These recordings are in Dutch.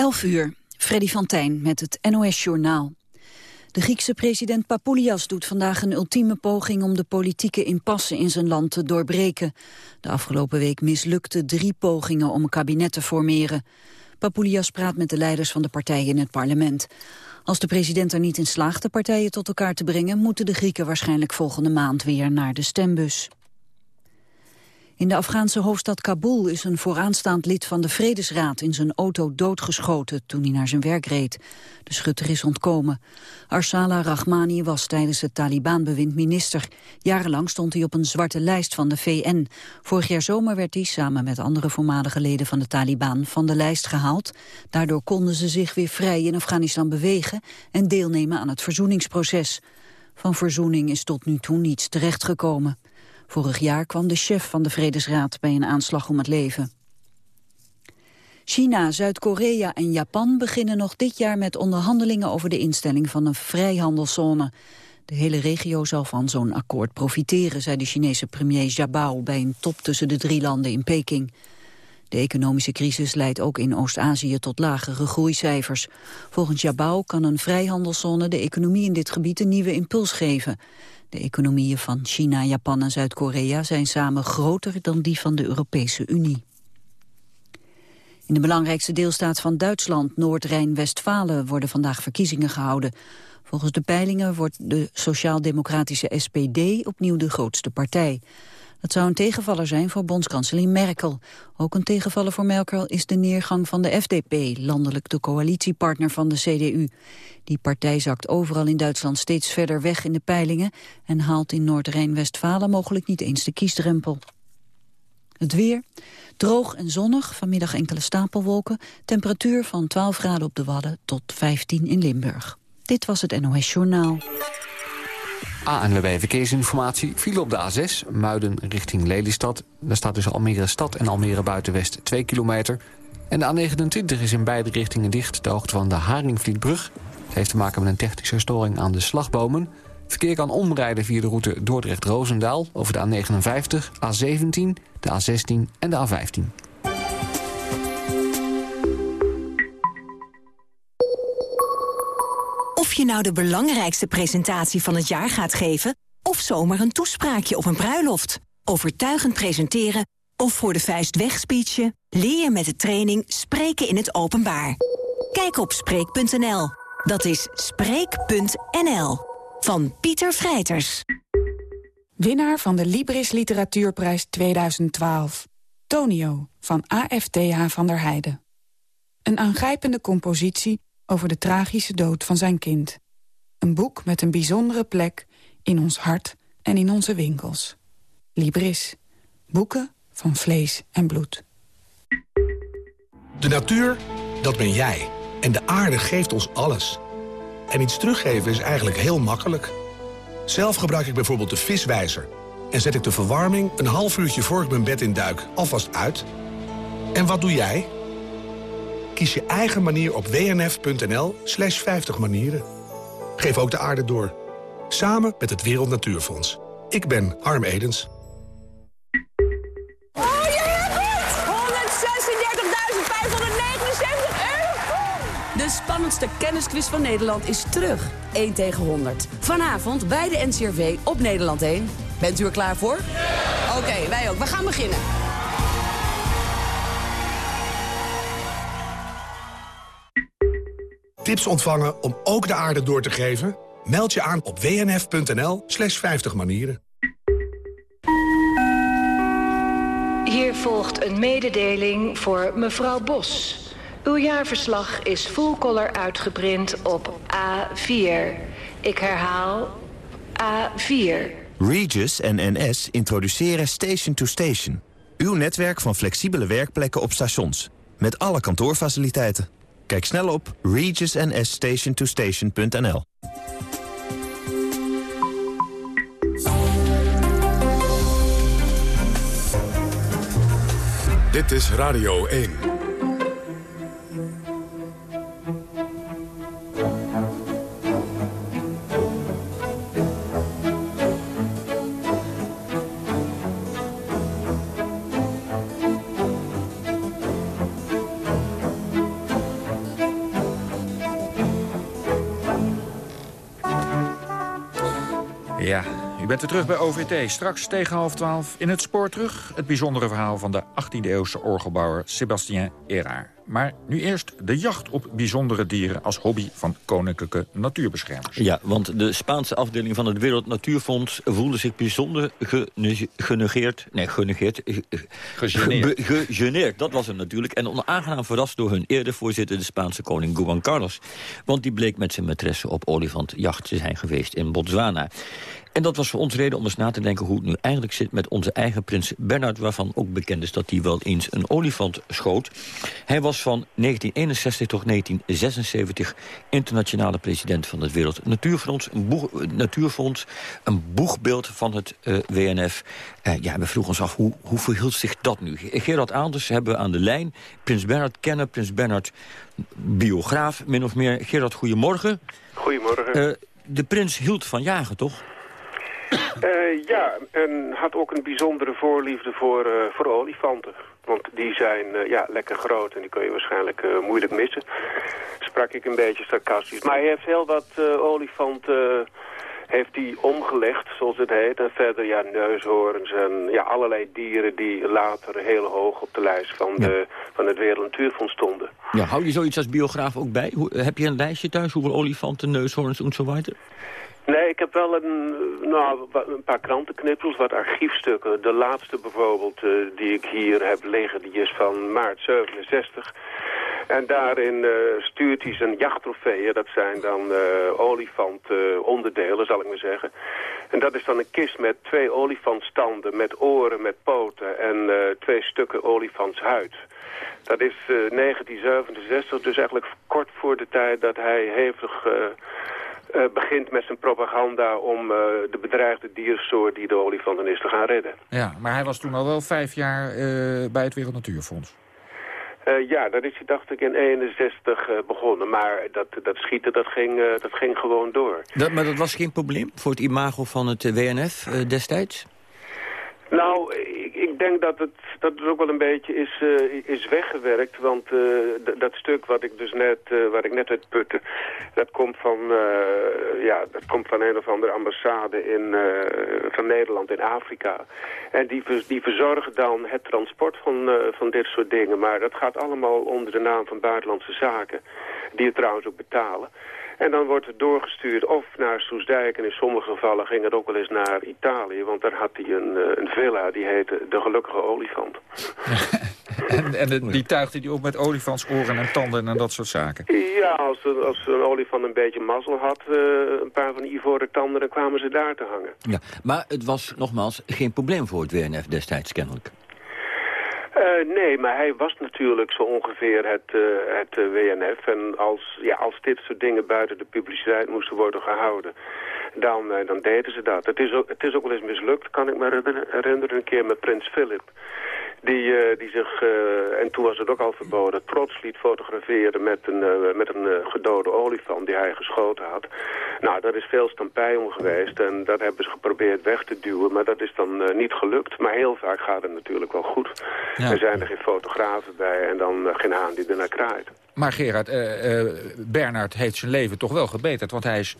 11 uur, Freddy van Tijn met het NOS-journaal. De Griekse president Papoulias doet vandaag een ultieme poging om de politieke impasse in zijn land te doorbreken. De afgelopen week mislukte drie pogingen om een kabinet te formeren. Papoulias praat met de leiders van de partijen in het parlement. Als de president er niet in slaagt de partijen tot elkaar te brengen... moeten de Grieken waarschijnlijk volgende maand weer naar de stembus. In de Afghaanse hoofdstad Kabul is een vooraanstaand lid van de Vredesraad in zijn auto doodgeschoten toen hij naar zijn werk reed. De schutter is ontkomen. Arsala Rahmani was tijdens het Taliban-bewind minister. Jarenlang stond hij op een zwarte lijst van de VN. Vorig jaar zomer werd hij samen met andere voormalige leden van de Taliban van de lijst gehaald. Daardoor konden ze zich weer vrij in Afghanistan bewegen en deelnemen aan het verzoeningsproces. Van verzoening is tot nu toe niets terechtgekomen. Vorig jaar kwam de chef van de Vredesraad bij een aanslag om het leven. China, Zuid-Korea en Japan beginnen nog dit jaar met onderhandelingen over de instelling van een vrijhandelszone. De hele regio zal van zo'n akkoord profiteren, zei de Chinese premier Jiabao bij een top tussen de drie landen in Peking. De economische crisis leidt ook in Oost-Azië tot lagere groeicijfers. Volgens Jabao kan een vrijhandelszone de economie in dit gebied een nieuwe impuls geven. De economieën van China, Japan en Zuid-Korea zijn samen groter dan die van de Europese Unie. In de belangrijkste deelstaat van Duitsland, Noord-Rijn-Westfalen, worden vandaag verkiezingen gehouden. Volgens de peilingen wordt de sociaal-democratische SPD opnieuw de grootste partij. Dat zou een tegenvaller zijn voor bondskanselier Merkel. Ook een tegenvaller voor Merkel is de neergang van de FDP, landelijk de coalitiepartner van de CDU. Die partij zakt overal in Duitsland steeds verder weg in de peilingen... en haalt in Noord-Rijn-Westfalen mogelijk niet eens de kiesdrempel. Het weer, droog en zonnig, vanmiddag enkele stapelwolken... temperatuur van 12 graden op de Wadden tot 15 in Limburg. Dit was het NOS Journaal. ANWB Verkeersinformatie viel op de A6, Muiden richting Lelystad. Daar staat tussen Almere Stad en Almere Buitenwest 2 kilometer. En de A29 is in beide richtingen dicht, de hoogte van de Haringvlietbrug. Het heeft te maken met een technische storing aan de slagbomen. verkeer kan omrijden via de route Dordrecht-Roosendaal... over de A59, A17, de A16 en de A15. Of je nou de belangrijkste presentatie van het jaar gaat geven... of zomaar een toespraakje op een bruiloft. Overtuigend presenteren of voor de vuist wegspeechen... leer je met de training Spreken in het Openbaar. Kijk op Spreek.nl. Dat is Spreek.nl. Van Pieter Vrijters. Winnaar van de Libris Literatuurprijs 2012. Tonio van AFTH van der Heijden. Een aangrijpende compositie over de tragische dood van zijn kind. Een boek met een bijzondere plek in ons hart en in onze winkels. Libris. Boeken van vlees en bloed. De natuur, dat ben jij. En de aarde geeft ons alles. En iets teruggeven is eigenlijk heel makkelijk. Zelf gebruik ik bijvoorbeeld de viswijzer. En zet ik de verwarming een half uurtje voor ik mijn bed in duik alvast uit. En wat doe jij? Kies je eigen manier op wnf.nl slash 50 manieren. Geef ook de aarde door. Samen met het Wereld Natuurfonds. Ik ben Harm Edens. Oh, je hebt het! 136.579 euro! De spannendste kennisquiz van Nederland is terug. 1 tegen 100. Vanavond bij de NCRV op Nederland 1. Bent u er klaar voor? Oké, wij ook. We gaan beginnen. Tips ontvangen om ook de aarde door te geven? Meld je aan op wnf.nl slash 50 manieren. Hier volgt een mededeling voor mevrouw Bos. Uw jaarverslag is full color uitgeprint op A4. Ik herhaal A4. Regis en NS introduceren Station to Station. Uw netwerk van flexibele werkplekken op stations. Met alle kantoorfaciliteiten. Kijk snel op regisnsstationtostation.nl. Dit is Radio 1. Ja, u bent weer terug bij OVT. Straks tegen half twaalf in het spoor terug... het bijzondere verhaal van de 18e-eeuwse orgelbouwer Sébastien Erard. Maar nu eerst de jacht op bijzondere dieren... als hobby van koninklijke natuurbeschermers. Ja, want de Spaanse afdeling van het Wereld Natuurfonds... voelde zich bijzonder genegeerd... Nee, genegeerd. Gegeneerd. gegeneerd, dat was het natuurlijk. En onaangenaam verrast door hun eerder voorzitter... de Spaanse koning Juan Carlos. Want die bleek met zijn maîtresse op olifantjacht te zijn geweest in Botswana. En dat was voor ons reden om eens na te denken hoe het nu eigenlijk zit met onze eigen prins Bernard, waarvan ook bekend is dat hij wel eens een olifant schoot. Hij was van 1961 tot 1976 internationale president van het Wereld Natuurfonds, een, boeg, Natuurfonds, een boegbeeld van het uh, eh, WNF. Uh, eh, ja, we vroegen ons af, hoe, hoe verhield zich dat nu? Gerard Aanders hebben we aan de lijn. Prins Bernard kennen, Prins Bernard biograaf, min of meer. Gerard, goedemorgen. Goedemorgen. Uh, de prins hield van jagen, toch? Uh, ja, en had ook een bijzondere voorliefde voor, uh, voor olifanten. Want die zijn uh, ja, lekker groot en die kun je waarschijnlijk moeilijk missen. Sprak ik een beetje sarcastisch. Maar hij heeft heel wat olifanten heeft hij omgelegd, zoals het heet. En verder ja, neushoorns en ja, allerlei dieren die later heel hoog op de lijst van, de, van het Wereld Natuurfonds stonden. Ja, hou je zoiets als biograaf ook bij? Hoe, heb je een lijstje thuis, hoeveel olifanten, neushoorns en zo weiter? Nee, ik heb wel een, nou, een paar krantenknippels, wat archiefstukken. De laatste bijvoorbeeld uh, die ik hier heb liggen, die is van maart 67. En daarin uh, stuurt hij zijn jachttrofeeën. Dat zijn dan uh, olifantonderdelen, zal ik maar zeggen. En dat is dan een kist met twee olifantstanden, met oren, met poten en twee stukken olifantshuid. Dat is 1967, dus eigenlijk kort voor de tijd dat hij hevig uh, begint met zijn propaganda om uh, de bedreigde diersoort die de olifanten is te gaan redden. Ja, maar hij was toen al wel vijf jaar uh, bij het Wereld Natuurfonds. ja, dat is hij dacht ik in 61 begonnen. Maar dat, dat schieten, dat ging, dat ging gewoon door. Dat, maar dat was geen probleem voor het imago van het WNF destijds? Nou, ik, ik, denk dat het, dat het ook wel een beetje is, uh, is weggewerkt. Want uh, dat stuk wat ik dus net, uh, waar ik net uit putte, dat komt van, ja, dat komt van een of andere ambassade in, van Nederland in Afrika. En die, die verzorgen dan het transport van, van dit soort dingen. Maar dat gaat allemaal onder de naam van Buitenlandse Zaken. Die het trouwens ook betalen. En dan wordt het doorgestuurd of naar Soesdijk. En in sommige gevallen ging het ook wel eens naar Italië. Want daar had hij een, eh, een villa die heette De Gelukkige Olifant. en en die tuigde hij ook met olifantsoren en tanden en dat soort zaken? Ja, als, als een olifant een beetje mazzel had, uh, een paar van die ivoren tanden, dan kwamen ze daar te hangen. Ja, maar het was nogmaals geen probleem voor het WNF destijds kennelijk. Uh, nee, maar hij was natuurlijk zo ongeveer het, uh, het uh, WNF. En als, ja, als dit soort dingen buiten de publiciteit moesten worden gehouden, dan, dan deden ze dat. Het is, ook, het is ook wel eens mislukt, kan ik me herinneren, een keer met prins Philip. Die, uh, die zich, uh, en toen was het ook al verboden, trots liet fotograferen met een, uh, met een gedode olifant die hij geschoten had. Nou, daar is veel stampij om geweest en dat hebben ze geprobeerd weg te duwen, maar dat is dan niet gelukt. Maar heel vaak gaat het natuurlijk wel goed. Er zijn er geen fotografen bij en dan geen haan die ernaar kraait. Maar Gerard, Bernard heeft zijn leven toch wel gebeterd, want hij is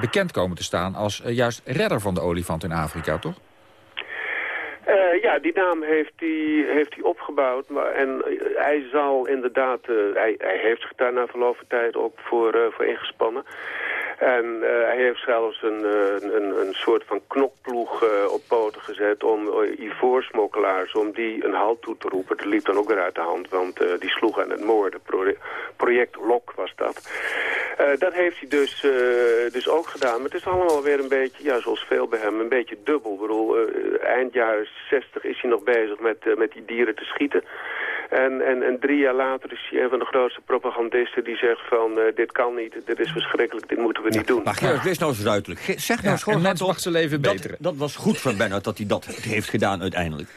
bekend komen te staan als juist redder van de olifant in Afrika, toch? Uh, ja, die naam heeft hij heeft hij opgebouwd. Maar, en uh, hij zal inderdaad, uh, hij, hij heeft zich daar na verloop van tijd ook voor, voor ingespannen. En uh, hij heeft zelfs een, een, een soort van knokploeg uh, op poten gezet om uh, ivoorsmokkelaars, om die een halt toe te roepen. Dat liep dan ook weer uit de hand, want die sloegen aan het moorden. project LOK was dat. dat heeft hij dus, dus ook gedaan. Maar het is allemaal weer een beetje, ja, zoals veel bij hem, een beetje dubbel. Ik bedoel, eind jaren 60 is hij nog bezig met, met die dieren te schieten. En, en, en drie jaar later is hij een van de grootste propagandisten die zegt van... Uh, dit kan niet, dit is verschrikkelijk, dit moeten we niet doen. Maar Gerard, wees nou eens duidelijk. Zeg nou eens gewoon... mens mag zijn leven beteren. Dat, was goed van Bernard dat hij dat heeft gedaan uiteindelijk.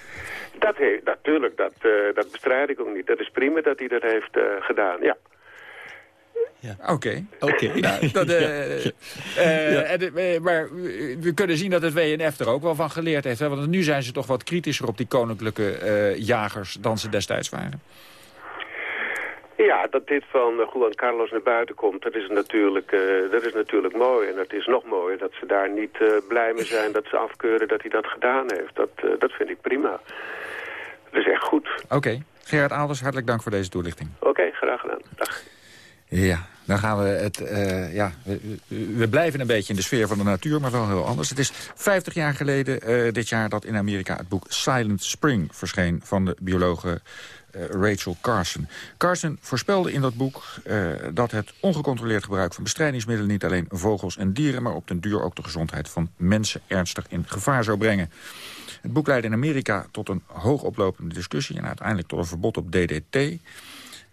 Dat heeft, natuurlijk, dat, uh, dat bestrijd ik ook niet. Dat is prima dat hij dat heeft uh, gedaan, ja. Oké. Oké. Maar we kunnen zien dat het WNF er ook wel van geleerd heeft. Hè? Want nu zijn ze toch wat kritischer op die koninklijke jagers dan ze destijds waren. Ja, dat dit van Juan Carlos naar buiten komt, dat is, natuurlijk, dat is natuurlijk mooi. En het is nog mooier dat ze daar niet blij mee zijn dat ze afkeuren dat hij dat gedaan heeft. Dat, dat vind ik prima. Dat is echt goed. Oké. Gerard Aalders, hartelijk dank voor deze toelichting. Oké, graag gedaan. Dag. Ja, dan gaan we het... Uh, ja, we, blijven een beetje in de sfeer van de natuur, maar wel heel anders. Het is 50 jaar geleden uh, dit jaar dat in Amerika het boek Silent Spring verscheen... van de biologe uh, Rachel Carson. Carson voorspelde in dat boek dat het ongecontroleerd gebruik van bestrijdingsmiddelen... niet alleen vogels en dieren, maar op den duur ook de gezondheid van mensen ernstig in gevaar zou brengen. Het boek leidde in Amerika tot een hoogoplopende discussie... en uiteindelijk tot een verbod op DDT.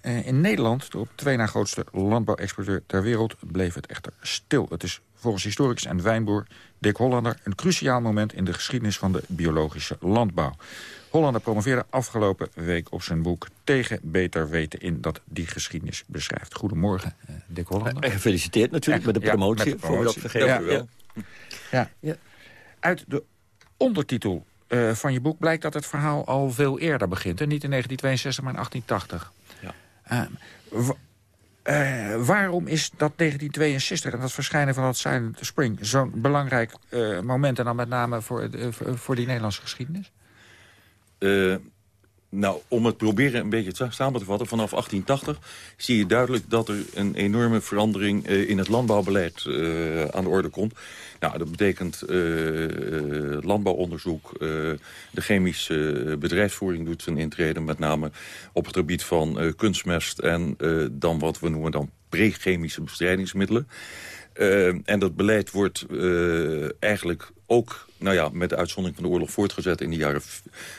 Uh, in Nederland, de op twee na grootste landbouwexporteur ter wereld... bleef het echter stil. Het is volgens historicus en wijnboer Dick Hollander... een cruciaal moment in de geschiedenis van de biologische landbouw. Hollander promoveerde afgelopen week op zijn boek Tegen Beter Weten in... dat die geschiedenis beschrijft. Goedemorgen, uh, Dick Hollander. En gefeliciteerd natuurlijk met de promotie, ja, met de promotie. voor dat vergeten. Ja, ja. Uit de ondertitel uh, van je boek blijkt dat het verhaal al veel eerder begint. En niet in 1962, maar in 1880. Uh, uh, waarom is dat 1962 en dat verschijnen van dat Silent Spring... zo'n belangrijk moment en dan met name voor, voor die Nederlandse geschiedenis? Nou, om het proberen een beetje samen te vatten... vanaf 1880 zie je duidelijk dat er een enorme verandering uh, in het landbouwbeleid uh, aan de orde komt. Nou, dat betekent uh, landbouwonderzoek, de chemische bedrijfsvoering doet zijn intrede... met name op het gebied van kunstmest en dan wat we noemen dan pre-chemische bestrijdingsmiddelen. en dat beleid wordt eigenlijk ook nou ja, met de uitzondering van de oorlog voortgezet in de jaren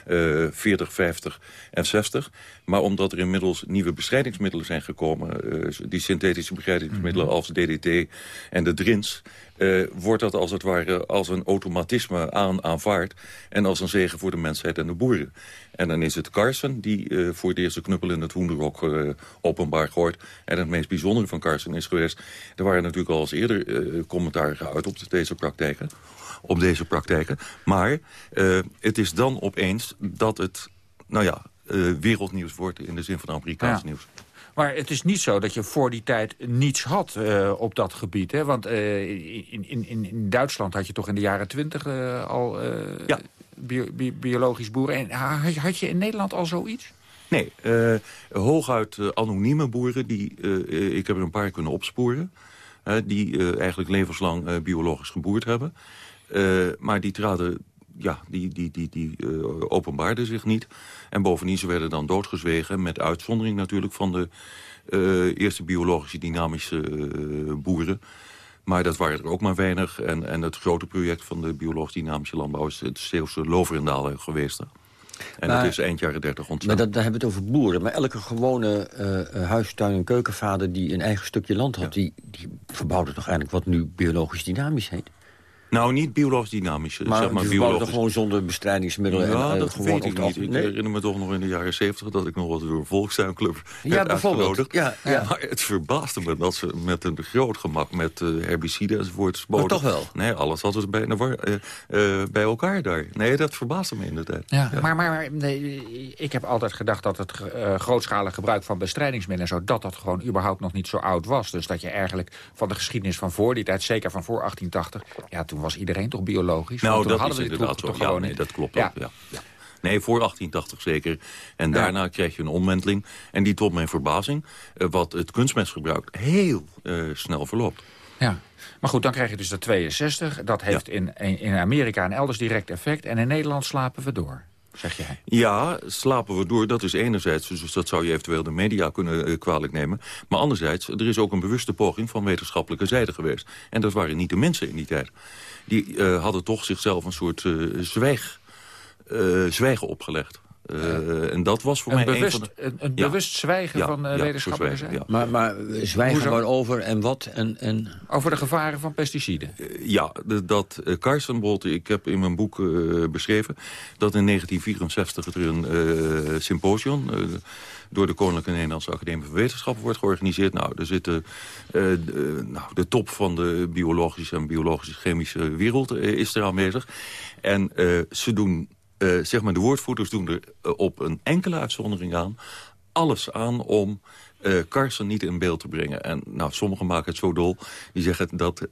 uh, 40, 50 en 60. Maar omdat er inmiddels nieuwe bestrijdingsmiddelen zijn gekomen... Uh, die synthetische bestrijdingsmiddelen mhm. als DDT en de DRINS... Uh, wordt dat als het ware als een automatisme aan, aanvaard... en als een zegen voor de mensheid en de boeren. En dan is het Carson die voor het eerste knuppel in het hoenderhok uh, openbaar gooit. En het meest bijzondere van Carson is geweest... er waren natuurlijk al eens eerder commentaren geuit op deze praktijken op deze praktijken. Maar uh, het is dan opeens dat het nou ja, uh, wereldnieuws wordt in de zin van Amerikaans ja. nieuws. Maar het is niet zo dat je voor die tijd niets had uh, op dat gebied. Hè? Want in, in, in Duitsland had je toch in de jaren twintig al ja. bio, bio, biologisch boeren. En had je in Nederland al zoiets? Nee, hooguit anonieme boeren. Die, ik heb er een paar kunnen opsporen. die eigenlijk levenslang biologisch geboerd hebben. Uh, maar die traden, ja, die, die, die, die uh, openbaarden zich niet. En bovendien, ze werden dan doodgezwegen... met uitzondering natuurlijk van de uh, eerste biologische dynamische boeren... Maar dat waren er ook maar weinig. En, en het grote project van de biologisch dynamische landbouw... is het Zeeuwse Loverendaal geweest. En maar, dat is eind jaren 30 ontstaan. Maar dat, daar hebben we het over boeren. Maar elke gewone uh, huistuin- en keukenvader die een eigen stukje land had... Ja. Die, die verbouwde toch eigenlijk wat nu biologisch dynamisch heet? Nou, niet biologisch dynamisch. Maar, zeg maar biologisch... gewoon zonder bestrijdingsmiddelen? Ja, en, dat gewoon weet ik niet. Ik nee? herinner me toch nog in de jaren zeventig... dat ik nog wat door een volkstuinclub ja, bijvoorbeeld. Ja, ja. Maar het verbaasde me dat ze met een groot gemak... met uh, herbiciden enzovoort... Maar toch wel? Nee, alles hadden ze bij, uh, uh, bij elkaar daar. Nee, dat verbaasde me in de tijd. Ja, Maar, maar nee, ik heb altijd gedacht dat het grootschalig gebruik van bestrijdingsmiddelen... zo dat dat gewoon überhaupt nog niet zo oud was. Dus dat je eigenlijk van de geschiedenis van voor die tijd... zeker van voor 1880... ja, toen was iedereen toch biologisch? Nou, dat is inderdaad zo. Ja, nee, dat klopt ja. ook. Ja. ja. Nee, voor 1880 zeker. En daarna kreeg je een omwenteling. En die tot mijn verbazing, uh, wat het kunstmestgebruik heel uh, snel verloopt. Ja, maar goed, dan krijg je dus dat 62. Dat heeft ja. in, in Amerika en elders direct effect. En in Nederland slapen we door zeg jij? Ja, slapen we door. Dat is enerzijds, dus dat zou je eventueel de media kunnen uh, kwalijk nemen. Maar anderzijds, er is ook een bewuste poging van wetenschappelijke zijde geweest. En dat waren niet de mensen in die tijd die uh, hadden toch zichzelf een soort uh, zwijg, uh, zwijgen opgelegd. Uh, en dat was voor een mij bewust, een van de... Een, een bewust zwijgen ja, van uh, ja, wetenschappelijke zwijgen, Maar, maar zwijgen waarover en wat? En, en... Over de gevaren van pesticiden? Uh, ja, de, dat uh, Karstenbolt, ik heb in mijn boek beschreven... dat in 1964 er een symposium door de Koninklijke Nederlandse Academie van Wetenschappen wordt georganiseerd. Nou, er zitten de, nou, de top van de biologische en biologische chemische wereld is er aanwezig. En ze doen maar de woordvoerders doen er uh, op een enkele uitzondering aan... alles aan om uh, Carson niet in beeld te brengen. En nou, sommigen maken het zo dol. Die zeggen dat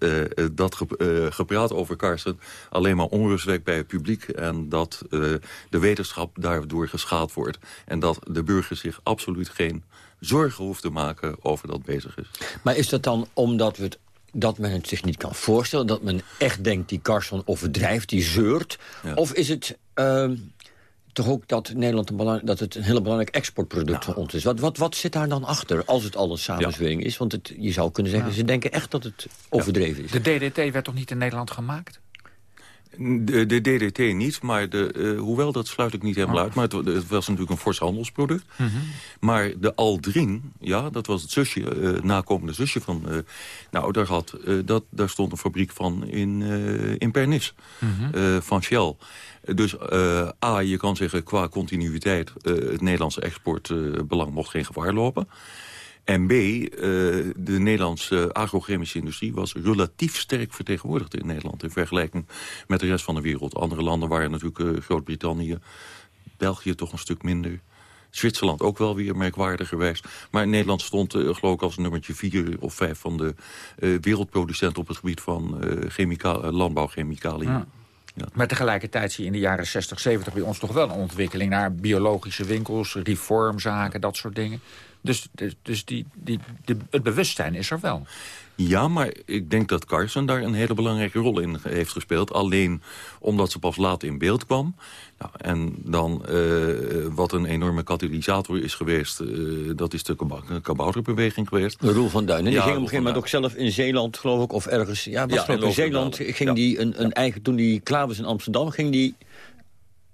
dat ge, gepraat over Carson alleen maar onrust wekt bij het publiek. En dat de wetenschap daardoor geschaad wordt. En dat de burger zich absoluut geen zorgen hoeft te maken over dat bezig is. Maar is dat dan omdat we het dat men het zich niet kan voorstellen. Dat men echt denkt, die Carson overdrijft, die zeurt. Of is het uh, toch ook dat Nederland een dat het een heel belangrijk exportproduct van ons is? Wat, wat, wat zit daar dan achter, als het al een samenzwering is? Want het, je zou kunnen zeggen, ze denken echt dat het overdreven is. De DDT werd toch niet in Nederland gemaakt? De, de, DDT niet, maar de, uh, hoewel dat sluit ik niet helemaal oh. uit... maar het, het, was natuurlijk een fors handelsproduct. Mm -hmm. Maar de Aldrin, ja, dat was het zusje, uh, nakomende zusje van... Uh, nou, daar, had, dat, daar stond een fabriek van in, in Pernis, mm -hmm. van Shell. Dus A, je kan zeggen, qua continuïteit... het Nederlandse exportbelang mocht geen gevaar lopen... En B, uh, de Nederlandse agrochemische industrie was relatief sterk vertegenwoordigd in Nederland... in vergelijking met de rest van de wereld. Andere landen waren natuurlijk uh, Groot-Brittannië, België toch een stuk minder... Zwitserland ook wel weer merkwaardigerwijs. Maar Nederland stond uh, geloof ik als nummertje vier of vijf van de uh, wereldproducenten op het gebied van uh, landbouwchemicaliën. Ja. Ja. Maar tegelijkertijd zie je in de jaren 60, 70 bij ons toch wel een ontwikkeling... naar biologische winkels, reformzaken, dat soort dingen. Dus, dus, dus die, die, die, het bewustzijn is er wel. Ja, maar ik denk dat Carson daar een hele belangrijke rol in heeft gespeeld. Alleen omdat ze pas laat in beeld kwam. Nou, en dan uh, wat een enorme katalysator is geweest... Uh, dat is de kabouterbeweging geweest. Roel van Duinen. Die ging op een gegeven moment ook zelf in Zeeland, geloof ik, of ergens... Ja, was ja, in Zeeland ging die een, een eigen... Toen die klaar was in Amsterdam, ging die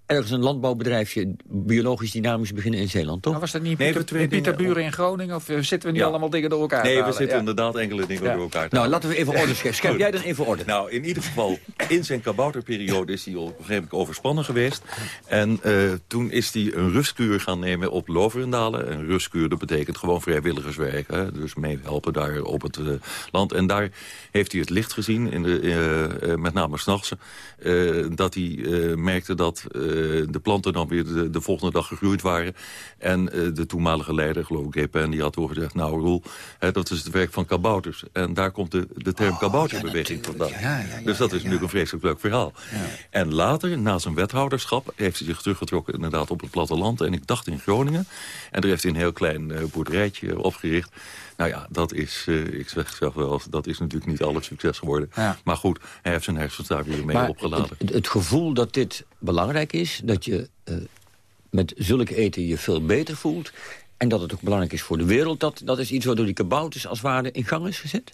ergens een landbouwbedrijfje biologisch dynamisch beginnen in Zeeland, toch? Maar was dat niet nee, Pieter, Pieter Buren in Groningen? Of eh, zitten we niet allemaal dingen door elkaar Nee, we zitten inderdaad enkele dingen door elkaar Nou, laten we even orde scheppen. Schep jij dan even orde? Nou, in ieder geval, in zijn kabouterperiode is hij op een gegeven moment overspannen geweest. En uh, toen is hij een rustkuur gaan nemen op Loverendalen. Een rustkuur, dat betekent gewoon vrijwilligerswerk. Hè? Dus meehelpen daar op het uh, land. En daar heeft hij het licht gezien, in de, met name s'nachts. dat hij merkte dat de planten dan weer de, de, volgende dag gegroeid waren. En uh, de toenmalige leider, geloof ik, Gepen, die had gezegd... nou, Roel, hè, dat is het werk van kabouters. En daar komt de, de term oh, kabouterbeweging ja, vandaan. Ja, ja, dus dat is natuurlijk een vreselijk leuk verhaal. En later, na zijn wethouderschap, heeft hij zich teruggetrokken inderdaad op het platteland. En ik dacht in Groningen. En daar heeft hij een heel klein uh, boerderijtje opgericht. Nou ja, dat is, uh, ik zeg zelf wel, dat is natuurlijk niet alle succes geworden. Maar goed, hij heeft zijn hersens daar weer mee opgeladen. Het, het, gevoel dat dit belangrijk is, dat je uh, met zulke eten je veel beter voelt... en dat het ook belangrijk is voor de wereld... dat, dat is iets waardoor die kabouters als waarde in gang is gezet?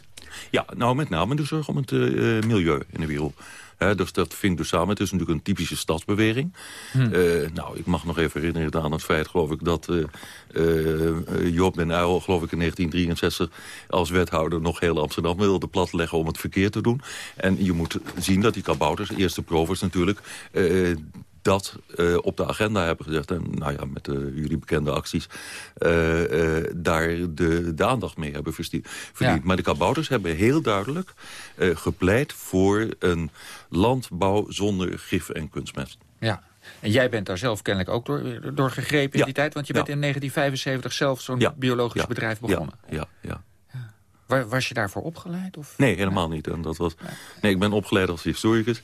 Ja, nou met name de zorg om het uh, milieu in de wereld dus dat vindt dus samen. Het is natuurlijk een typische stadsbeweging. Hmm. Uh, nou, ik mag nog even herinneren aan het feit, geloof ik... dat uh, uh, Job Ben Uyl, geloof ik in 1963... als wethouder nog heel Amsterdam wilde platleggen om het verkeer te doen. En je moet zien dat die kabouters, eerste provers natuurlijk dat uh, op de agenda hebben gezegd. En nou ja, met uh, jullie bekende acties. Uh, daar de, de, aandacht mee hebben verdiend. Ja. Maar de kabouters hebben heel duidelijk gepleit voor een landbouw zonder gif en kunstmest. Ja. En jij bent daar zelf kennelijk ook door, door gegrepen in die tijd. Want je bent in 1975 zelf zo'n biologisch bedrijf begonnen. ja, ja. Waar, was je daarvoor opgeleid? Of? Nee, helemaal niet. En dat was, nee, ik ben opgeleid als historicus.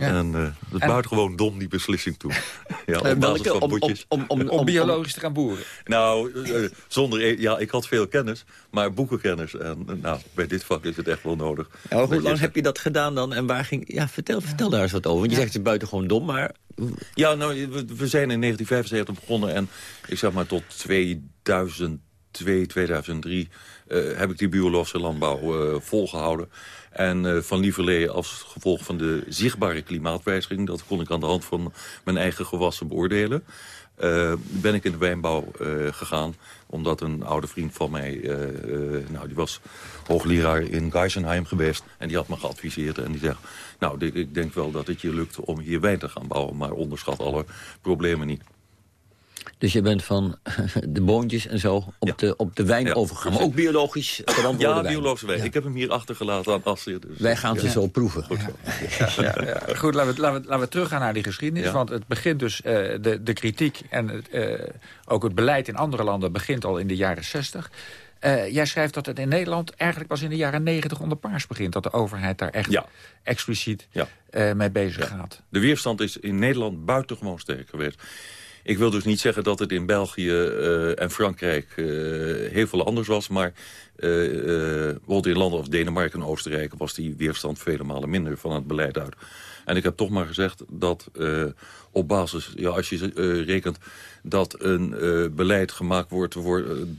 En uh, het buitengewoon dom die beslissing toen. ja, op basis van om, om, om, om, biologisch te gaan boeren? Nou, uh, zonder... E- ja, ik had veel kennis, maar boekenkennis. En nou, bij dit vak is het echt wel nodig. Ja, hoe lang heb je dat gedaan dan? En waar ging... Ja, vertel, vertel daar eens wat over. Want je zegt het is buitengewoon dom, maar... Ja, nou, we, zijn in 1975 begonnen. En ik zeg maar tot 2002, 2003... Uh, heb ik die biologische landbouw uh, volgehouden. En uh, van Lieverlee als gevolg van de zichtbare klimaatwijziging... dat kon ik aan de hand van mijn eigen gewassen beoordelen... Uh, ben ik in de wijnbouw uh, gegaan. Omdat een oude vriend van mij, nou, die was hoogleraar in Geisenheim geweest. En die had me geadviseerd en die zegt... nou, ik denk wel dat het je lukt om hier wijn te gaan bouwen... maar onderschat alle problemen niet. Dus je bent van de boontjes en zo op, de, op de wijn overgegaan. Maar ook biologisch verantwoorde Ja, wijn. biologische wijn. Ik heb hem hier achtergelaten aan Astrid. Dus, Wij gaan ze ja. zo proeven. Goed zo. Ja, ja. Goed, laten we, laten, we, laten we teruggaan naar die geschiedenis. Ja. Want het begint dus, eh, de, de kritiek en het, eh, ook het beleid in andere landen begint al in de jaren 60. Eh, jij schrijft dat het in Nederland eigenlijk pas in de jaren 90 onder paars begint. Dat de overheid daar echt Ja. expliciet Ja. eh, mee bezig gaat. De weerstand is in Nederland buitengewoon sterk geweest. Ik wil dus niet zeggen dat het in België eh, en Frankrijk eh, heel veel anders was. Maar eh, bijvoorbeeld in landen als Denemarken en Oostenrijk... was die weerstand vele malen minder van het beleid uit. En ik heb toch maar gezegd dat op basis... Ja, als je rekent dat een beleid gemaakt wordt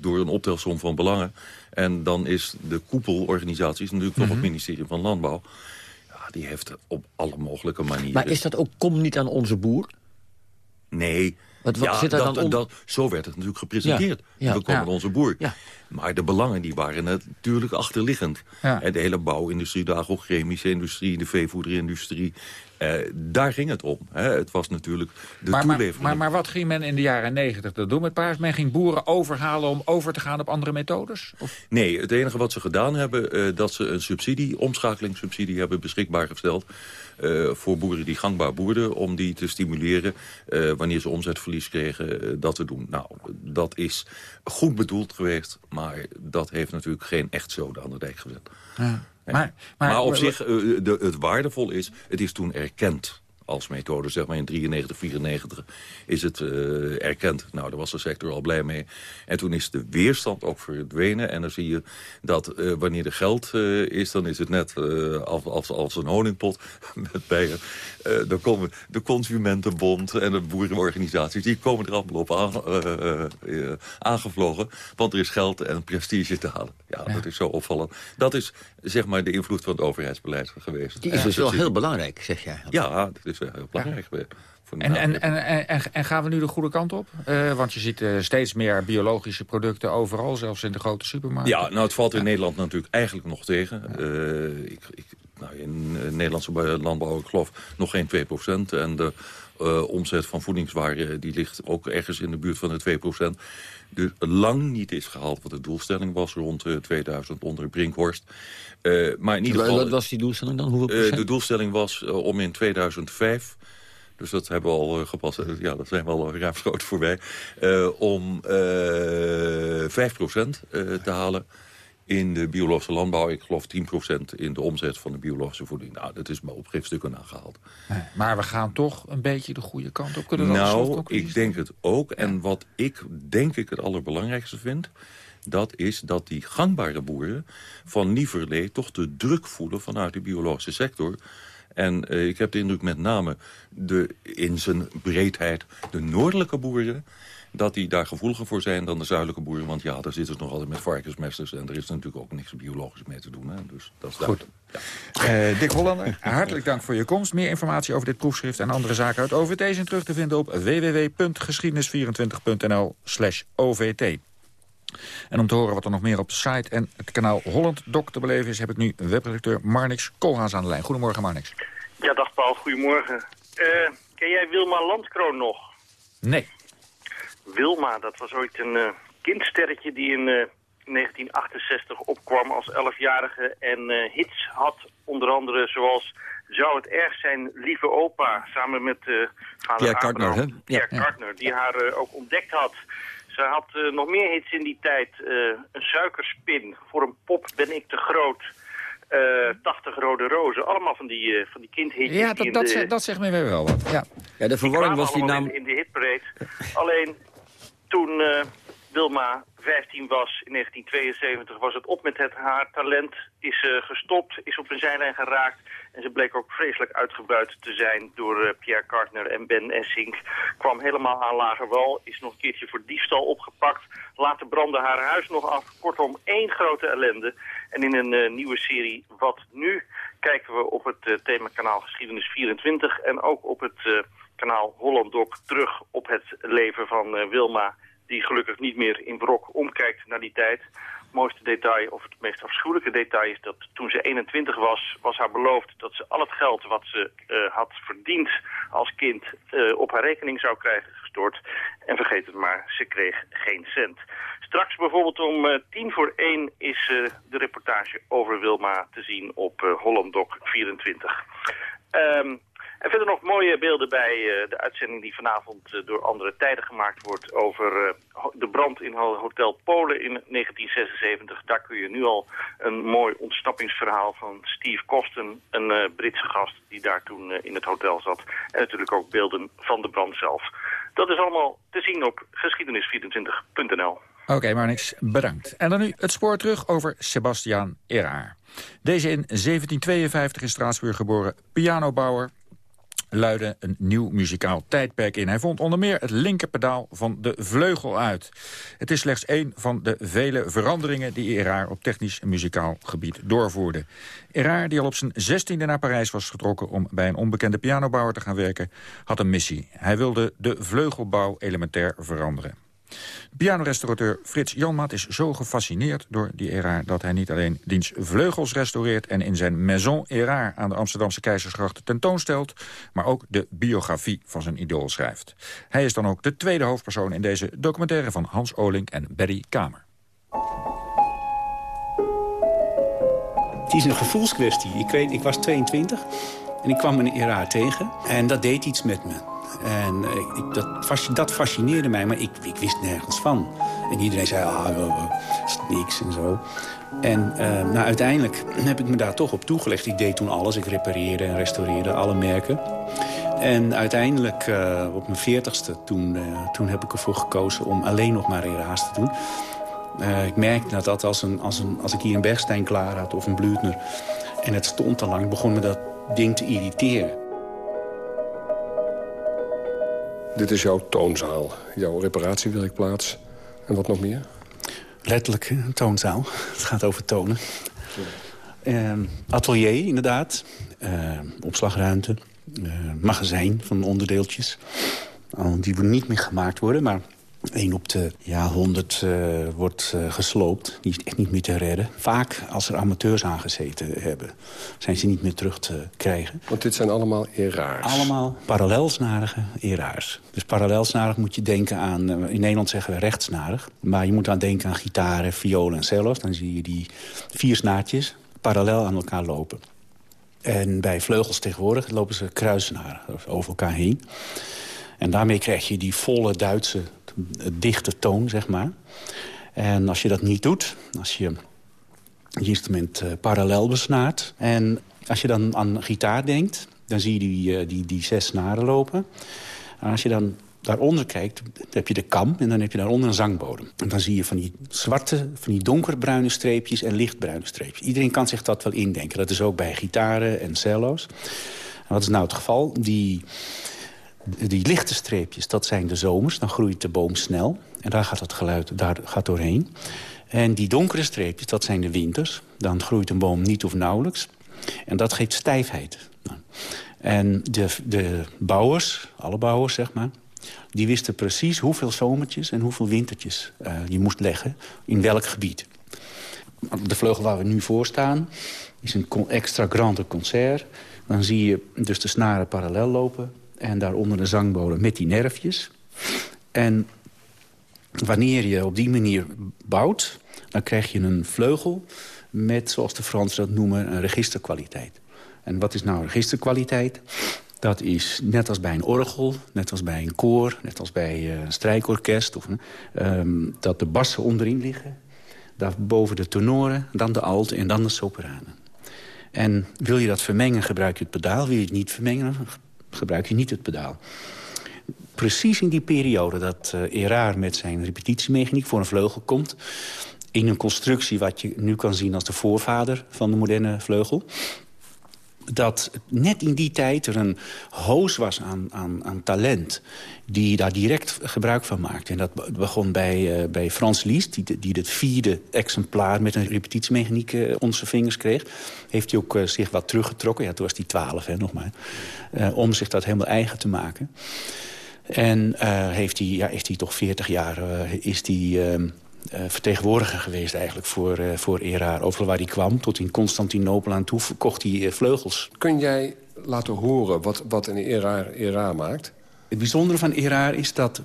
door een optelsom van belangen... en dan is de koepelorganisatie is natuurlijk toch het ministerie van Landbouw... Ja, die heeft op alle mogelijke manieren... Maar is dat ook, kom niet aan onze boer? Nee. Wat- wat ja, zit dat, dan dat, zo werd het natuurlijk gepresenteerd. Ja, we komen onze boer. Maar de belangen die waren natuurlijk achterliggend. De hele bouwindustrie, de agrochemische industrie, de veevoederindustrie. eh, daar ging het om. Hè. Het was natuurlijk de Maar, maar, toelevering. maar, maar wat ging men in de jaren 90 te doen met paars? Men ging boeren overhalen om over te gaan op andere methodes? Of? Nee, het enige wat ze gedaan hebben... eh, dat ze een subsidie, omschakelingssubsidie hebben beschikbaar gesteld... eh, voor boeren die gangbaar boerden... om die te stimuleren eh, wanneer ze omzetverlies kregen, eh, dat te doen. Nou, dat is goed bedoeld geweest... maar dat heeft natuurlijk geen echt zoden aan de dijk gezet. Ja. Maar, Maar, op zich, de, het waardevol is, het is toen erkend als methode. Zeg maar in 93, 94 is het eh, erkend. Nou, daar was de sector al blij mee. En toen is de weerstand ook verdwenen. En dan zie je dat eh, wanneer er geld eh, is, dan is het net als, als, als een honingpot met bijen. Dan komen de Consumentenbond en de boerenorganisaties... die komen er allemaal op aan, aangevlogen. Want er is geld en prestige te halen. Ja, dat is zo opvallend. Dat is zeg maar de invloed van het overheidsbeleid geweest. Die is dus wel heel belangrijk, zeg jij. Ja, is wel heel belangrijk. Voor En, en, en, en, gaan we nu de goede kant op? Eh, want je ziet eh, steeds meer biologische producten overal, zelfs in de grote supermarkten. Ja, nou het valt in Nederland natuurlijk eigenlijk nog tegen. Eh, ik, ik, nou, in eh, Nederlandse landbouw, ik geloof, nog geen 2%. En de eh, omzet van voedingswaren die ligt ook ergens in de buurt van de 2%. Dus lang niet is gehaald wat de doelstelling was rond eh, 2000 onder Brinkhorst. Eh, maar in ieder Wat- geval... Wat was die doelstelling dan? Hoeveel Eh, procent? de doelstelling was eh, om in 2005... Dus dat hebben we al gepast. Ja, dat zijn we al ruimschoots voorbij. eh, om eh 5% eh, te halen in de biologische landbouw. Ik geloof 10% in de omzet van de biologische voeding. Nou, dat is maar op geen stukken nagehaald. Nee, Maar we gaan toch een beetje de goede kant op. Kunnen we Nou, ik denk het ook. En wat ik denk ik het allerbelangrijkste vind... dat is dat die gangbare boeren van Lieverlee... toch de druk voelen vanuit de biologische sector... En eh, ik heb de indruk met name de, in zijn breedheid de noordelijke boeren... dat die daar gevoeliger voor zijn dan de zuidelijke boeren. Want ja, daar zitten ze nog altijd met varkensmesters... en er is natuurlijk ook niks biologisch mee te doen. Hè? Dus dat is Goed. duidelijk. Eh, Dick Hollander, hartelijk dank voor je komst. Meer informatie over dit proefschrift en andere zaken uit OVT... zijn terug te vinden op www.geschiedenis24.nl slash OVT. En om te horen wat er nog meer op de site en het kanaal Holland Doc te beleven is... heb ik nu webredacteur Marnix Koolhaas aan de lijn. Goedemorgen, Marnix. Ja, dag Paul, goedemorgen. Eh, ken jij Wilma Landkroon nog? Nee. Wilma, dat was ooit een eh, kindsterretje die in eh, 1968 opkwam als 11-jarige en eh, hits had. Onder andere zoals Zou het erg zijn, lieve opa, samen met eh vader Pierre Kartner, Abraham. hè? Ja. Pierre Kartner, die haar eh, ook ontdekt had. Ze had eh, nog meer hits in die tijd. Eh, een suikerspin, voor een pop ben ik te groot. eh 80 rode rozen, allemaal van die, eh, van die kindhitjes. Ja, dat, dat, de- zegt, dat zegt me weer wel wat. Ja. Ja, de verwarring was die naam... In, in de hitparade. Alleen toen eh, Wilma 15 was, in 1972, was het op met het haar. Talent is eh, gestopt, is op een zijlijn geraakt. En ze bleek ook vreselijk uitgebuit te zijn door eh, Pierre Kartner en Ben Essink. Kwam helemaal aan lager wal, is nog een keertje voor diefstal opgepakt. Later brandde haar huis nog af. Kortom, één grote ellende. En in een eh, nieuwe serie Wat Nu kijken we op het themakanaal Geschiedenis 24... en ook op het kanaal Holland Doc terug op het leven van Wilma die gelukkig niet meer in wrok omkijkt naar die tijd mooiste detail, of het meest afschuwelijke detail is dat toen ze 21 was, was haar beloofd dat ze al het geld wat ze uh, had verdiend als kind uh, op haar rekening zou krijgen gestort. En vergeet het maar, ze kreeg geen cent. Straks bijvoorbeeld om uh, tien voor één is de reportage over Wilma te zien op Holland Doc 24. Um, en verder nog mooie beelden bij uh, de uitzending die vanavond uh, door andere tijden gemaakt wordt over uh, de brand in Hotel Polen in 1976. Daar kun je nu al een mooi ontsnappingsverhaal van Steve Kosten, een Britse gast die daar toen in het hotel zat. En natuurlijk ook beelden van de brand zelf. Dat is allemaal te zien op geschiedenis24.nl. Oké, okay, maar niks. Bedankt. En dan nu het spoor terug over Sebastian Eraar. Deze in 1752 in Straatsburg geboren pianobouwer, luidde een nieuw muzikaal tijdperk in. Hij vond onder meer het linkerpedaal van de vleugel uit. Het is slechts één van de vele veranderingen die Eraar op technisch en muzikaal gebied doorvoerde. Eraar, die al op zijn zestiende naar Parijs was getrokken om bij een onbekende pianobouwer te gaan werken, had een missie. Hij wilde de vleugelbouw elementair veranderen. Pianorestaurateur Frits Janmaat is zo gefascineerd door die Eraar... dat hij niet alleen diens vleugels restaureert... en in zijn Maison Eraar aan de Amsterdamse Keizersgracht tentoonstelt... maar ook de biografie van zijn idool schrijft. Hij is dan ook de tweede hoofdpersoon in deze documentaire... van Hans Olink en Berry Kamer. Het is een gevoelskwestie. Ik, weet, ik was 22 en ik kwam een Eraar tegen. En dat deed iets met me. En eh, ik, dat, fascineerde mij, maar ik, ik, wist nergens van. En iedereen zei, ah, niks en zo. En uh, nou, uiteindelijk heb ik me daar toch op toegelegd. Ik deed toen alles. Ik repareerde en restaureerde alle merken. En uiteindelijk, uh, op mijn veertigste, toen, toen heb ik ervoor gekozen... om alleen nog maar era's te doen. ik merkte dat, dat als, een, als, een, als ik hier een Bergstein klaar had of een Blutner... en het stond te lang, begon me dat ding te irriteren. Dit is jouw toonzaal, jouw reparatiewerkplaats. En wat nog meer? Letterlijk, een toonzaal. Het gaat over tonen. Uh, atelier, inderdaad. Uh, opslagruimte. Uh, magazijn van onderdeeltjes. die niet meer gemaakt worden, maar Eén op de ja, 100 uh, eh, wordt uh, gesloopt. Die is echt niet meer te redden. Vaak als er amateurs aangezeten hebben, zijn ze niet meer terug te krijgen. Want dit zijn allemaal eraars? Allemaal parallelsnarige eraars. Dus parallelsnarig moet je denken aan... Uh, in Nederland zeggen we rechtsnarig. Maar je moet aan denken aan gitaren, violen en cello's. Dan zie je die vier snaartjes parallel aan elkaar lopen. En bij vleugels tegenwoordig lopen ze kruisnarig over elkaar heen. En daarmee krijg je die volle Duitse dichte toon, zeg maar. En als je dat niet doet, als je je instrument uh, parallel besnaart... en als je dan aan gitaar denkt, dan zie je die, uh, die, die zes snaren lopen. En als je dan daaronder kijkt, heb je de kam en dan heb je daaronder een zangbodem. En dan zie je van die zwarte, van die donkerbruine streepjes en lichtbruine streepjes. Iedereen kan zich dat wel indenken. Dat is ook bij gitaren en cello's. Wat is nou het geval? Die die lichte streepjes, dat zijn de zomers. Dan groeit de boom snel. En daar gaat het geluid daar gaat doorheen. En die donkere streepjes, dat zijn de winters. Dan groeit een boom niet of nauwelijks. En dat geeft stijfheid. En de, de bouwers, alle bouwers zeg maar... die wisten precies hoeveel zomertjes en hoeveel wintertjes uh, je moest leggen... in welk gebied. De vleugel waar we nu voor staan is een extra grande concert. Dan zie je dus de snaren parallel lopen en daaronder de zangbodem met die nerfjes. En wanneer je op die manier bouwt, dan krijg je een vleugel met, zoals de Fransen dat noemen, een registerkwaliteit. En wat is nou registerkwaliteit? Dat is net als bij een orgel, net als bij een koor, net als bij eh, een strijkorkest... Of, um, dat de bassen onderin liggen, daarboven de tenoren, dan de alt en dan de sopranen. En wil je dat vermengen, gebruik je het pedaal. Wil je het niet vermengen, gebruik je niet het pedaal. Precies in die periode dat uh, Eraar met zijn repetitiemechaniek voor een vleugel komt... in een constructie wat je nu kan zien als de voorvader van de moderne vleugel dat net in die tijd er een hoos was aan, aan, aan talent... die daar direct gebruik van maakte. En dat begon bij, uh, bij Frans Liszt, die, die het vierde exemplaar... met een repetitiemechaniek uh, onder zijn vingers kreeg. Heeft hij ook uh, zich wat teruggetrokken. Ja, toen was hij twaalf, hè, nog maar. om zich dat helemaal eigen te maken. En heeft, hij, ja, heeft hij toch 40 jaar is ehm, vertegenwoordiger geweest eigenlijk voor, voor Eraar. Overal waar hij kwam, tot in Constantinopel aan toe, verkocht hij vleugels. Kun jij laten horen wat, wat een Eraar Eraar maakt? Het bijzondere van Eraar is dat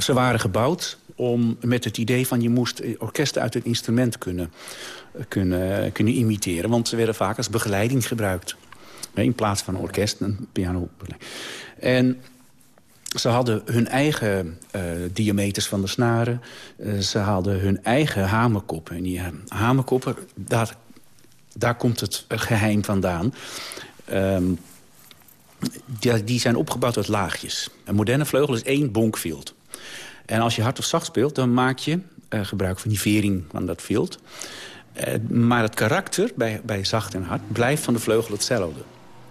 ze waren gebouwd om met het idee van je moest orkesten uit het instrument kunnen, kunnen, kunnen imiteren. Want ze werden vaak als begeleiding gebruikt. In plaats van een orkest, een piano. En ze hadden hun eigen uh, diameters van de snaren. Uh, ze hadden hun eigen hamerkoppen. En die uh, hamerkoppen, daar, daar komt het geheim vandaan. Die, die, zijn opgebouwd uit laagjes. Een moderne vleugel is één bonkfield. En als je hard of zacht speelt, dan maak je gebruik van die vering van dat field. maar het karakter bij, bij zacht en hard blijft van de vleugel hetzelfde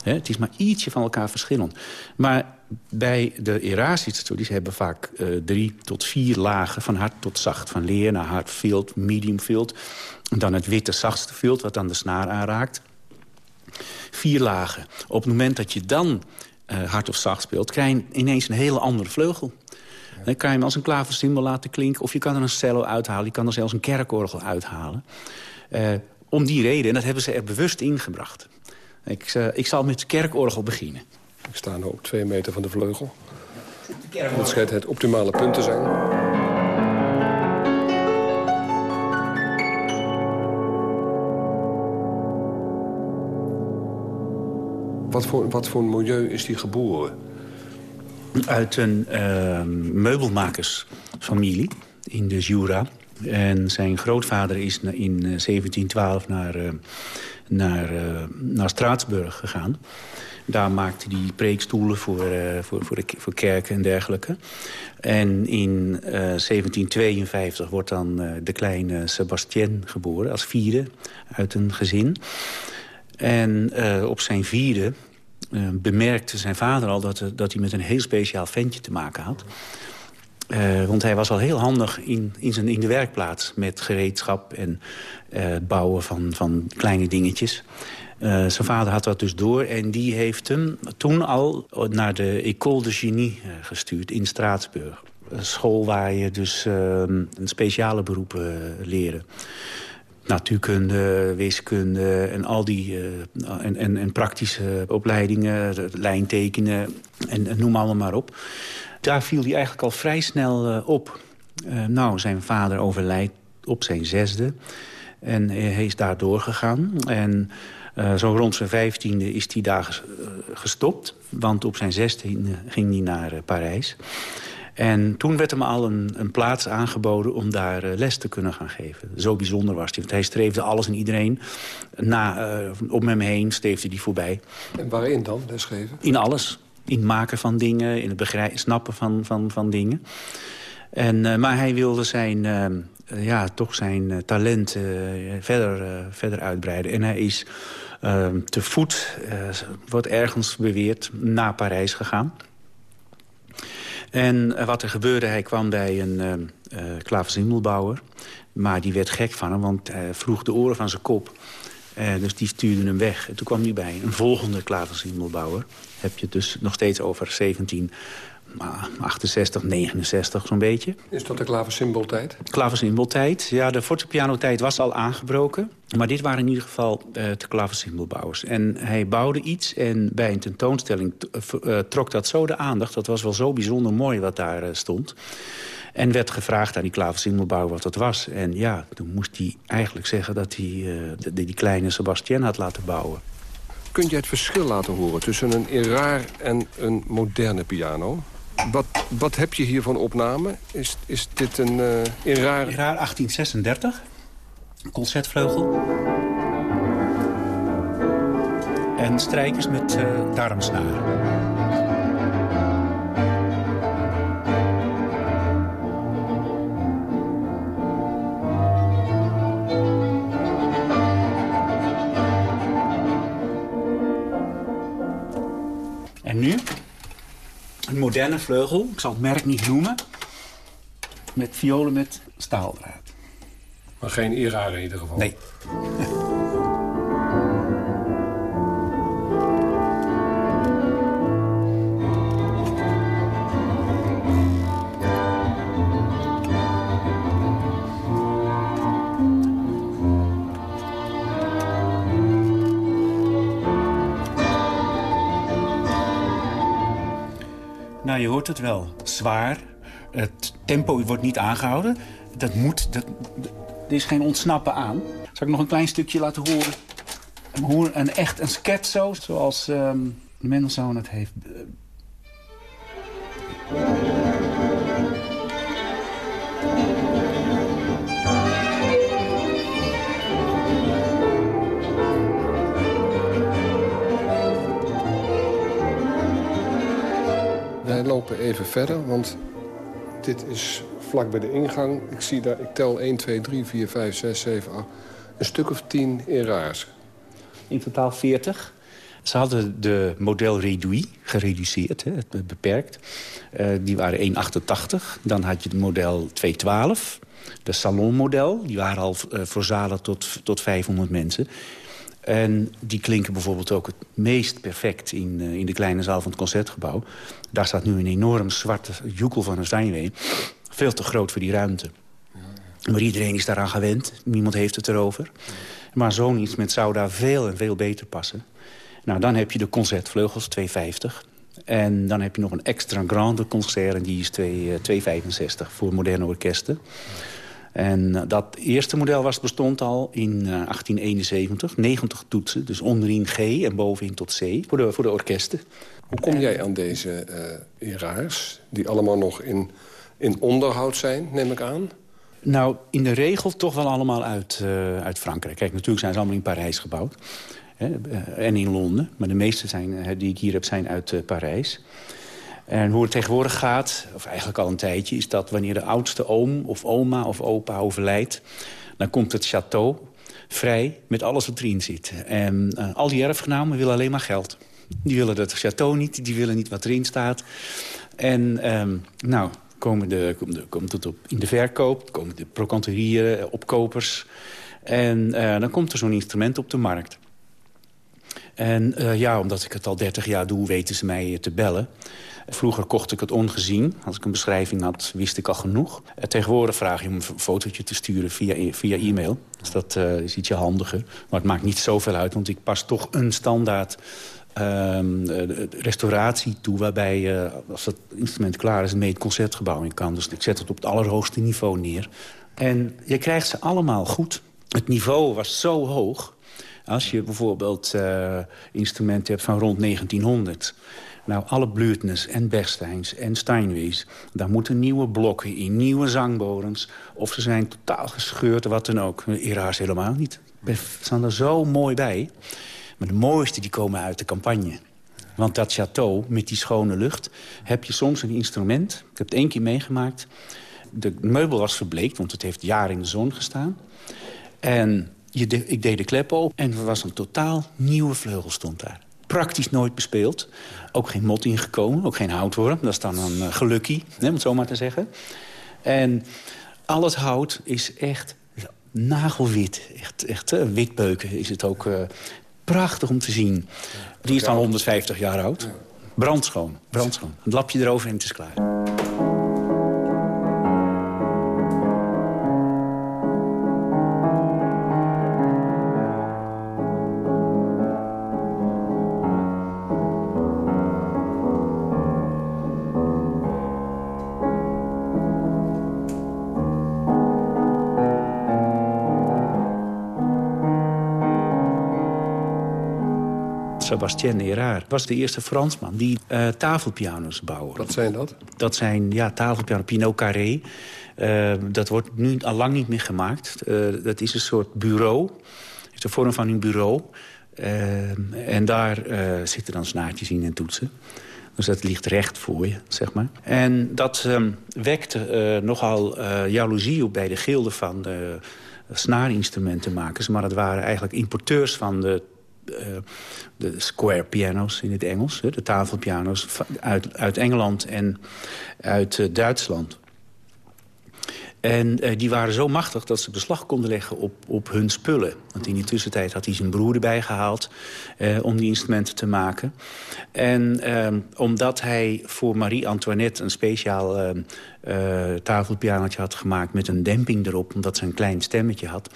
het is maar ietsje van elkaar verschillend. Maar bij de Erasmus-studies hebben vaak uh, drie tot vier lagen... van hard tot zacht, van leer naar hard field, medium field. En dan het witte zachtste field, wat dan de snaar aanraakt. Vier lagen. Op het moment dat je dan uh, hard of zacht speelt... krijg je ineens een hele andere vleugel. Dan kan je hem als een klaversymbol laten klinken... of je kan er een cello uithalen, je kan er zelfs een kerkorgel uithalen. Uh, om die reden, en dat hebben ze er bewust ingebracht... Ik, uh, ik zal met het kerkorgel beginnen. Ik sta nu op twee meter van de vleugel. Dat schijnt het optimale punt te zijn. Wat voor, wat voor milieu is die geboren? Uit een uh, meubelmakersfamilie in de Jura. En zijn grootvader is in 1712 naar... Uh, naar, uh, naar Straatsburg gegaan. Daar maakte hij preekstoelen voor, uh, voor, voor, de, voor kerken en dergelijke. En in uh, eh, 1752 wordt dan de kleine Sebastien geboren... als vierde uit een gezin. En op zijn vierde bemerkte zijn vader al... Dat, dat hij met een heel speciaal ventje te maken had... Want hij was al heel handig in, in, zijn, in de werkplaats... met gereedschap en uh, bouwen van, van kleine dingetjes. Uh, zijn vader had dat dus door en die heeft hem toen al naar de École de Genie gestuurd in Straatsburg. Een school waar je dus een speciale beroepen leren natuurkunde, wiskunde en al die en, en, en, praktische opleidingen, lijntekenen en, en noem allemaal maar op. Daar viel hij eigenlijk al vrij snel op. Nou, zijn vader overlijdt op zijn zesde. En hij is daar doorgegaan. En uh, zo rond zijn vijftiende is hij daar gestopt. Want op zijn zestiende ging hij naar Parijs. En toen werd hem al een, een plaats aangeboden om daar les te kunnen gaan geven. Zo bijzonder was hij, want hij streefde alles en iedereen. Na, uh, om hem heen streefde hij voorbij. En waarin dan lesgeven? In alles in het maken van dingen, in het begrijpen, snappen van, van, van dingen. En, uh, maar hij wilde zijn, ja, toch zijn uh, talent verder, verder uitbreiden. En hij is ehm, te voet, wordt ergens beweerd, naar Parijs gegaan. En wat er gebeurde, hij kwam bij een uh, Maar die werd gek van hem, want hij vroeg de oren van zijn kop. Uh, dus die stuurde hem weg. En toen kwam hij bij een volgende klaversymbelbouwer heb je dus nog steeds over 1768, 69 zo'n beetje. Is dat de klaversymboltijd? Klaversymboltijd, ja, de fortepianotijd was al aangebroken. Maar dit waren in ieder geval uh, de klaversymbolbouwers. En hij bouwde iets en bij een tentoonstelling uh, trok dat zo de aandacht. Dat was wel zo bijzonder mooi wat daar uh, stond. En werd gevraagd aan die klaversymbolbouwer wat dat was. En ja, toen moest hij eigenlijk zeggen dat hij die, die kleine Sebastien had laten bouwen. Kun je het verschil laten horen tussen een Eraar en een moderne piano? Wat, wat heb je hier van opname? Is, is dit een uh, Eraar... Eraar 1836. Concertvleugel. En strijkers met uh, darmsnaren. Moderne vleugel. Ik zal het merk niet noemen. Met violen met staaldraad. Maar geen Iraar in ieder geval? Nee. Het wel. Zwaar. Het tempo wordt niet aangehouden. Dat moet... Dat, er is geen ontsnappen aan. Zal ik nog een klein stukje laten horen? Hoe een echt een scherzo, zoals um, Mendelssohn het heeft... verder, want dit is vlak bij de ingang. Ik zie daar, ik tel 1, 2, 3, 4, 5, 6, 7, 8. Een stuk of 10 eraars. In totaal 40. Ze hadden de model Reduit gereduceerd, hè, beperkt. Uh, die waren 1,88. Dan had je het model 212. De salonmodel, die waren al uh, tot, tot 500 mensen. En die klinken bijvoorbeeld ook het meest perfect in, uh, in de kleine zaal van het Concertgebouw. Daar staat nu een enorm zwarte joekel van een Steinway. Veel te groot voor die ruimte. Maar iedereen is daaraan gewend. Niemand heeft het erover. Maar zo'n iets met zou daar veel en veel beter passen. Nou, dan heb je de concertvleugels, 250. En dan heb je nog een extra grande concert... en die is 265 voor moderne orkesten. En eh, dat eerste model was, bestond al in uh, 1871. 90 toetsen, dus onderin G en bovenin tot C voor de, voor de orkesten. Hoe kom jij aan deze uh, eraars, die allemaal nog in, in onderhoud zijn, neem ik aan? Nou, in de regel toch wel allemaal uit, uh, uit Frankrijk. Kijk, natuurlijk zijn ze allemaal in Parijs gebouwd. Hè, en in Londen. Maar de meeste zijn, die ik hier heb zijn uit uh, Parijs. En hoe het tegenwoordig gaat, of eigenlijk al een tijdje... is dat wanneer de oudste oom of oma of opa overlijdt... dan komt het château vrij met alles wat erin zit. En uh, al die erfgenamen willen alleen maar geld. Die willen dat château niet, die willen niet wat erin staat. En um, nou, komen de, komt het op in de verkoop, komen de procanterieën, opkopers. En uh, dan komt er zo'n instrument op de markt. En ja, omdat ik het al 30 jaar doe, weten ze mij te bellen. Vroeger kocht ik het ongezien. Als ik een beschrijving had, wist ik al genoeg. Uh, tegenwoordig vraag je om een fotootje te sturen via, e via e-mail. Dus dat uh, is ietsje handiger. Maar het maakt niet zoveel uit, want ik pas toch een standaard um, restauratie toe... waarbij, uh, als het instrument klaar is, mee het concertgebouw in kan. Dus ik zet het op het allerhoogste niveau neer. En je krijgt ze allemaal goed. Het niveau was zo hoog. Als je bijvoorbeeld uh, instrumenten hebt van rond 1900... Nou, alle Blutners en Bernsteins en Steinways... daar moeten nieuwe blokken in, nieuwe zangbodens... of ze zijn totaal gescheurd, wat dan ook. Iraars helemaal niet. Ze staan er zo mooi bij. Maar de mooiste die komen uit de campagne. Want dat château met die schone lucht... heb je soms een instrument. Ik heb het één keer meegemaakt. De meubel was verbleekt, want het heeft jaren in de zon gestaan. En je de, ik deed de klep open en er was een totaal nieuwe vleugel stond daar. Praktisch nooit bespeeld. Ook geen mot ingekomen, ook geen houtworm. Dat is dan een uh, gelukkie, om het zo maar te zeggen. En al het hout is echt nagelwit. Echt, echt uh, witbeuken is het ook. Uh, prachtig om te zien. Die is dan 150 jaar oud. Brandschoon, brandschoon. Een lapje erover en het is klaar. Sébastien Erard was de eerste Fransman die uh, tafelpiano's bouwde. Wat zijn dat? Dat zijn ja, tafelpiano, Pinot Carré. Uh, dat wordt nu al lang niet meer gemaakt. Uh, dat is een soort bureau. Het is de vorm van een bureau. en daar zitten dan snaartjes in en toetsen. Dus dat ligt recht voor je, zeg maar. En dat um, wekte nogal jaloezie op bij de gilden van de snaarinstrumentenmakers. Maar het waren eigenlijk importeurs van de de square piano's in het Engels. De tafelpiano's uit, uit Engeland en uit uh, Duitsland. En uh, die waren zo machtig dat ze beslag konden leggen op, op hun spullen. Want in die tussentijd had hij zijn broer erbij gehaald... Uh, om die instrumenten te maken. En uh, omdat hij voor Marie-Antoinette een speciaal tafelpianootje had gemaakt... met een demping erop, omdat ze een klein stemmetje had...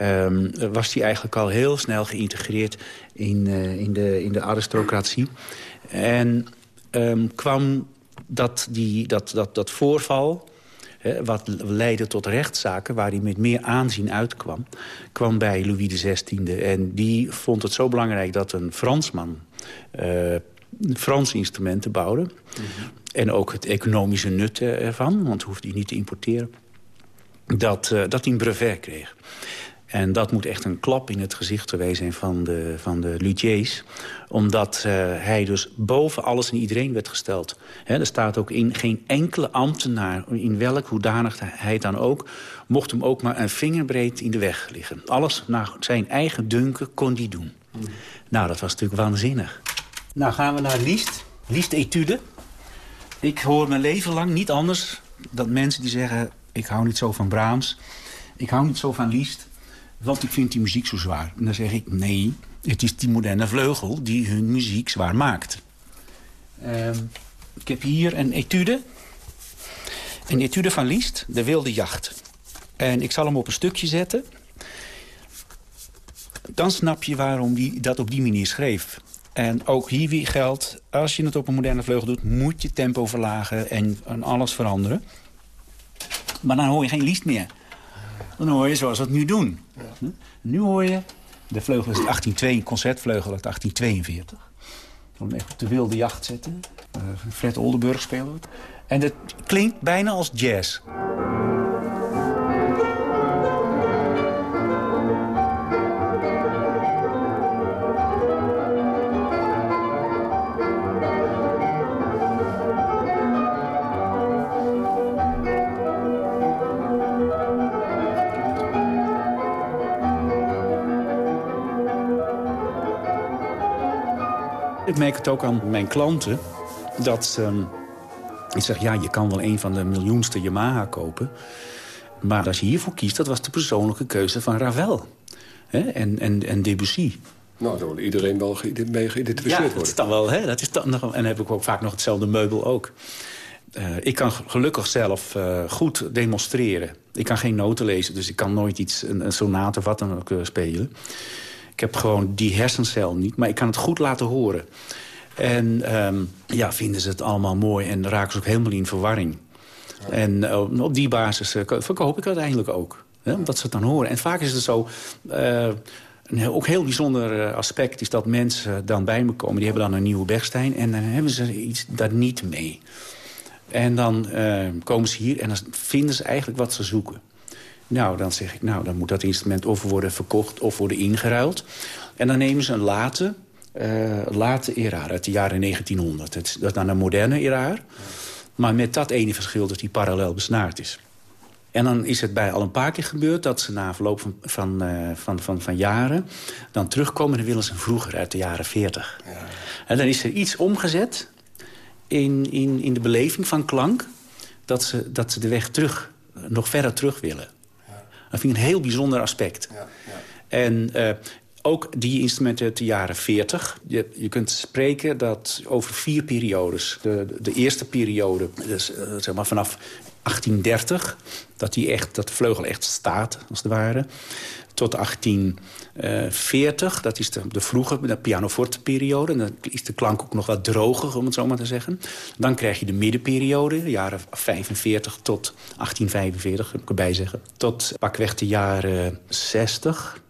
Um, was hij eigenlijk al heel snel geïntegreerd in, in, de, in de aristocratie. En um, kwam dat, die, dat, dat, dat voorval hè, wat leidde tot rechtszaken... waar hij met meer aanzien uitkwam, kwam bij Louis XVI. En die vond het zo belangrijk dat een Fransman... Uh, Franse instrumenten bouwde. Mhm. En ook het economische nut ervan, want hoefde hij niet te importeren. Dat, uh, dat hij een brevet kreeg. En dat moet echt een klap in het gezicht geweest zijn van de, van de luthiers. Omdat uh, hij dus boven alles en iedereen werd gesteld. Er staat ook in geen enkele ambtenaar, in welk hoedanigheid dan ook... mocht hem ook maar een vingerbreed in de weg liggen. Alles naar zijn eigen dunken kon hij doen. Nou, dat was natuurlijk waanzinnig. Nou gaan we naar Liest. Liest Etude. Ik hoor mijn leven lang niet anders dan mensen die zeggen... ik hou niet zo van Brahms, ik hou niet zo van Liest... want ik vind die muziek zo zwaar. En dan zeg ik, nee, het is die moderne vleugel die hun muziek zwaar maakt. Uh, ik heb hier een etude. Een etude van Liest, De Wilde Jacht. En ik zal hem op een stukje zetten. Dan snap je waarom hij dat op die manier schreef. En ook hier weer geldt, als je het op een moderne vleugel doet... moet je tempo verlagen en, en alles veranderen. Maar dan hoor je geen liest meer. Dan hoor je zoals we het nu doen. Hm? Nu hoor je, de vleugel is 1802, concertvleugel uit 1842. Ik zal hem even op de wilde jacht zetten. Uh, Fred Oldenburg speelt En het klinkt bijna als jazz. Ik merk het ook aan mijn klanten. Dat um, ik zeg, ja, je kan wel een van de miljoenste Yamaha kopen. Maar als je hiervoor kiest, dat was de persoonlijke keuze van Ravel. Hè? En, en, en Debussy. Nou, daar wil iedereen wel mee geïdentificeerd worden. Ja, dat is dan wel, hè? Dat is dan nog, en dan heb ik ook vaak nog hetzelfde meubel ook. Uh, ik kan gelukkig zelf uh, goed demonstreren. Ik kan geen noten lezen, dus ik kan nooit iets, een, een sonate of wat dan ook uh, spelen. Ik heb gewoon die hersencel niet, maar ik kan het goed laten horen. En um, ja, vinden ze het allemaal mooi en raken ze ook helemaal in verwarring. En uh, op die basis uh, verkoop ik uiteindelijk ook. Hè, omdat ze het dan horen. En vaak is het zo... Uh, een ook heel bijzonder aspect is dat mensen dan bij me komen. Die hebben dan een nieuwe Bergstein en dan hebben ze iets daar niet mee. En dan komen ze hier en dan vinden ze eigenlijk wat ze zoeken. Nou, dan zeg ik, nou, dan moet dat instrument of worden verkocht of worden ingeruild. En dan nemen ze een late, uh, late eraar uit de jaren 1900. Het, dat is dan een moderne eraar. Maar met dat ene verschil dat die parallel besnaard is. En dan is het bij al een paar keer gebeurd dat ze na verloop van, van, uh, van, van, van, jaren... dan terugkomen en dan willen ze vroeger uit de jaren 40. Ja. En dan is er iets omgezet in, in, in de beleving van klank... dat ze, dat ze de weg terug, nog verder terug willen. Dat vind ik een heel bijzonder aspect. Ja, ja. En uh, ook die instrumenten uit de jaren 40. Je, je kunt spreken dat over vier periodes. De, de, eerste periode, dus, uh, zeg maar vanaf 1830... dat, die echt, dat de vleugel echt staat, als het ware tot 1840. Dat is de, de vroege de pianoforte-periode. Dan is de klank ook nog wat droger, om het zo maar te zeggen. Dan krijg je de middenperiode, de jaren 45 tot 1845, moet ik erbij zeggen. Tot pakweg de jaren 60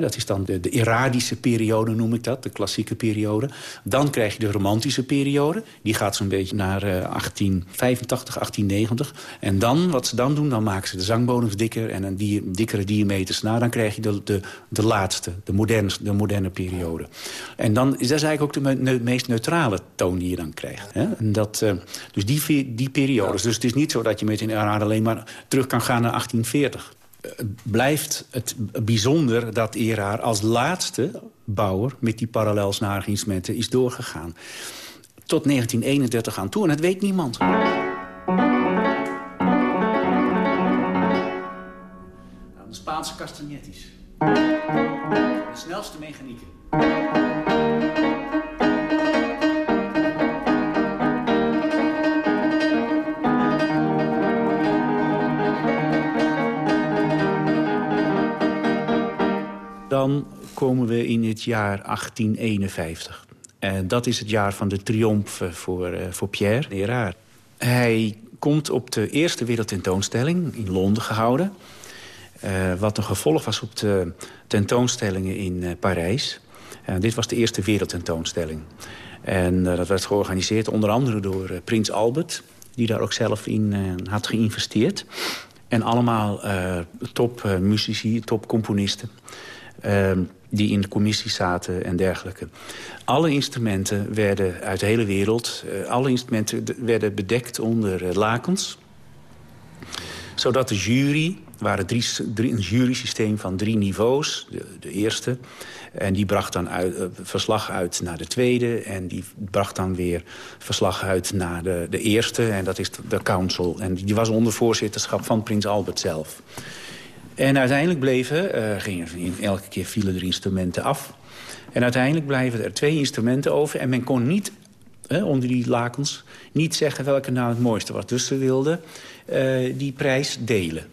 dat is dan de, de Iradische periode, noem ik dat, de klassieke periode. Dan krijg je de romantische periode. Die gaat zo'n beetje naar uh, 1885, 1890. En dan, wat ze dan doen, dan maken ze de zangbodems dikker... en een dier, dikkere diameters na. Dan krijg je de, de, de laatste, de moderne, de moderne periode. En dan is dat eigenlijk ook de meest neutrale toon die je dan krijgt. Hè? En dat, uh, dus die, die periodes. Dus het is niet zo dat je met een Irade alleen maar terug kan gaan naar 1840 blijft het bijzonder dat Eraar als laatste bouwer... met die parallelsnarige instrumenten is doorgegaan. Tot 1931 aan toe, en dat weet niemand. De Spaanse castagnettes. De snelste mechanieken. Dan komen we in het jaar 1851. En dat is het jaar van de triomf voor, voor Pierre Erard. Hij komt op de eerste wereldtentoonstelling in Londen gehouden. Uh, wat een gevolg was op de tentoonstellingen in uh, Parijs. Uh, dit was de eerste wereldtentoonstelling. En dat werd georganiseerd onder andere door Prins Albert... die daar ook zelf in had geïnvesteerd. En allemaal topmuzici, topcomponisten... die in de commissie zaten en dergelijke. Alle instrumenten werden uit de hele wereld... alle instrumenten werden bedekt onder lakens zodat de jury waren drie, drie, een jury-systeem van drie niveaus. De, eerste. En die bracht dan uit, uh, verslag uit naar de tweede. En die bracht dan weer verslag uit naar de, de eerste. En dat is de council. En die was onder voorzitterschap van prins Albert zelf. En uiteindelijk bleven, uh, gingen, elke keer vielen er instrumenten af. En uiteindelijk blijven er twee instrumenten over. En men kon niet, onder die lakens, niet zeggen welke nou het mooiste was. Dus ze wilden uh, die prijs delen.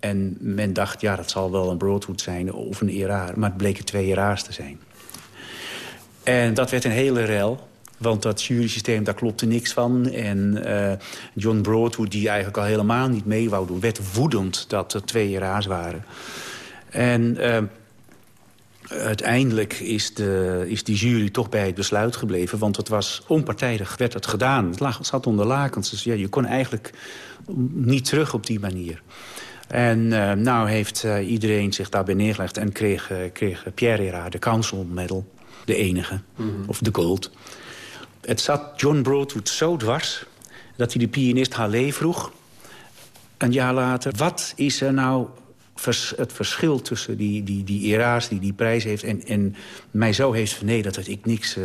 En men dacht, ja, dat zal wel een Broadwood zijn of een ERA. Maar het bleken twee ERA's te zijn. En dat werd een hele rel. Want dat jurysysteem, daar klopte niks van. En uh, John Broadwood, die eigenlijk al helemaal niet mee wou doen... werd woedend dat er twee ERA's waren. En uh, uiteindelijk is, de, is die jury toch bij het besluit gebleven. Want het was onpartijdig, werd het gedaan. Het, lag, het zat onder lakens. Dus ja, je kon eigenlijk niet terug op die manier. En uh, nou heeft uh, iedereen zich daarbij neergelegd... en kreeg, uh, kreeg Pierre Hera de Council Medal, de enige, mm -hmm. of de gold. Het zat John Broadwood zo dwars... dat hij de pianist Halle vroeg, een jaar later... wat is er nou het verschil tussen die, die, die era's die die prijs heeft... en, en mij zo heeft vernederd dat ik niks...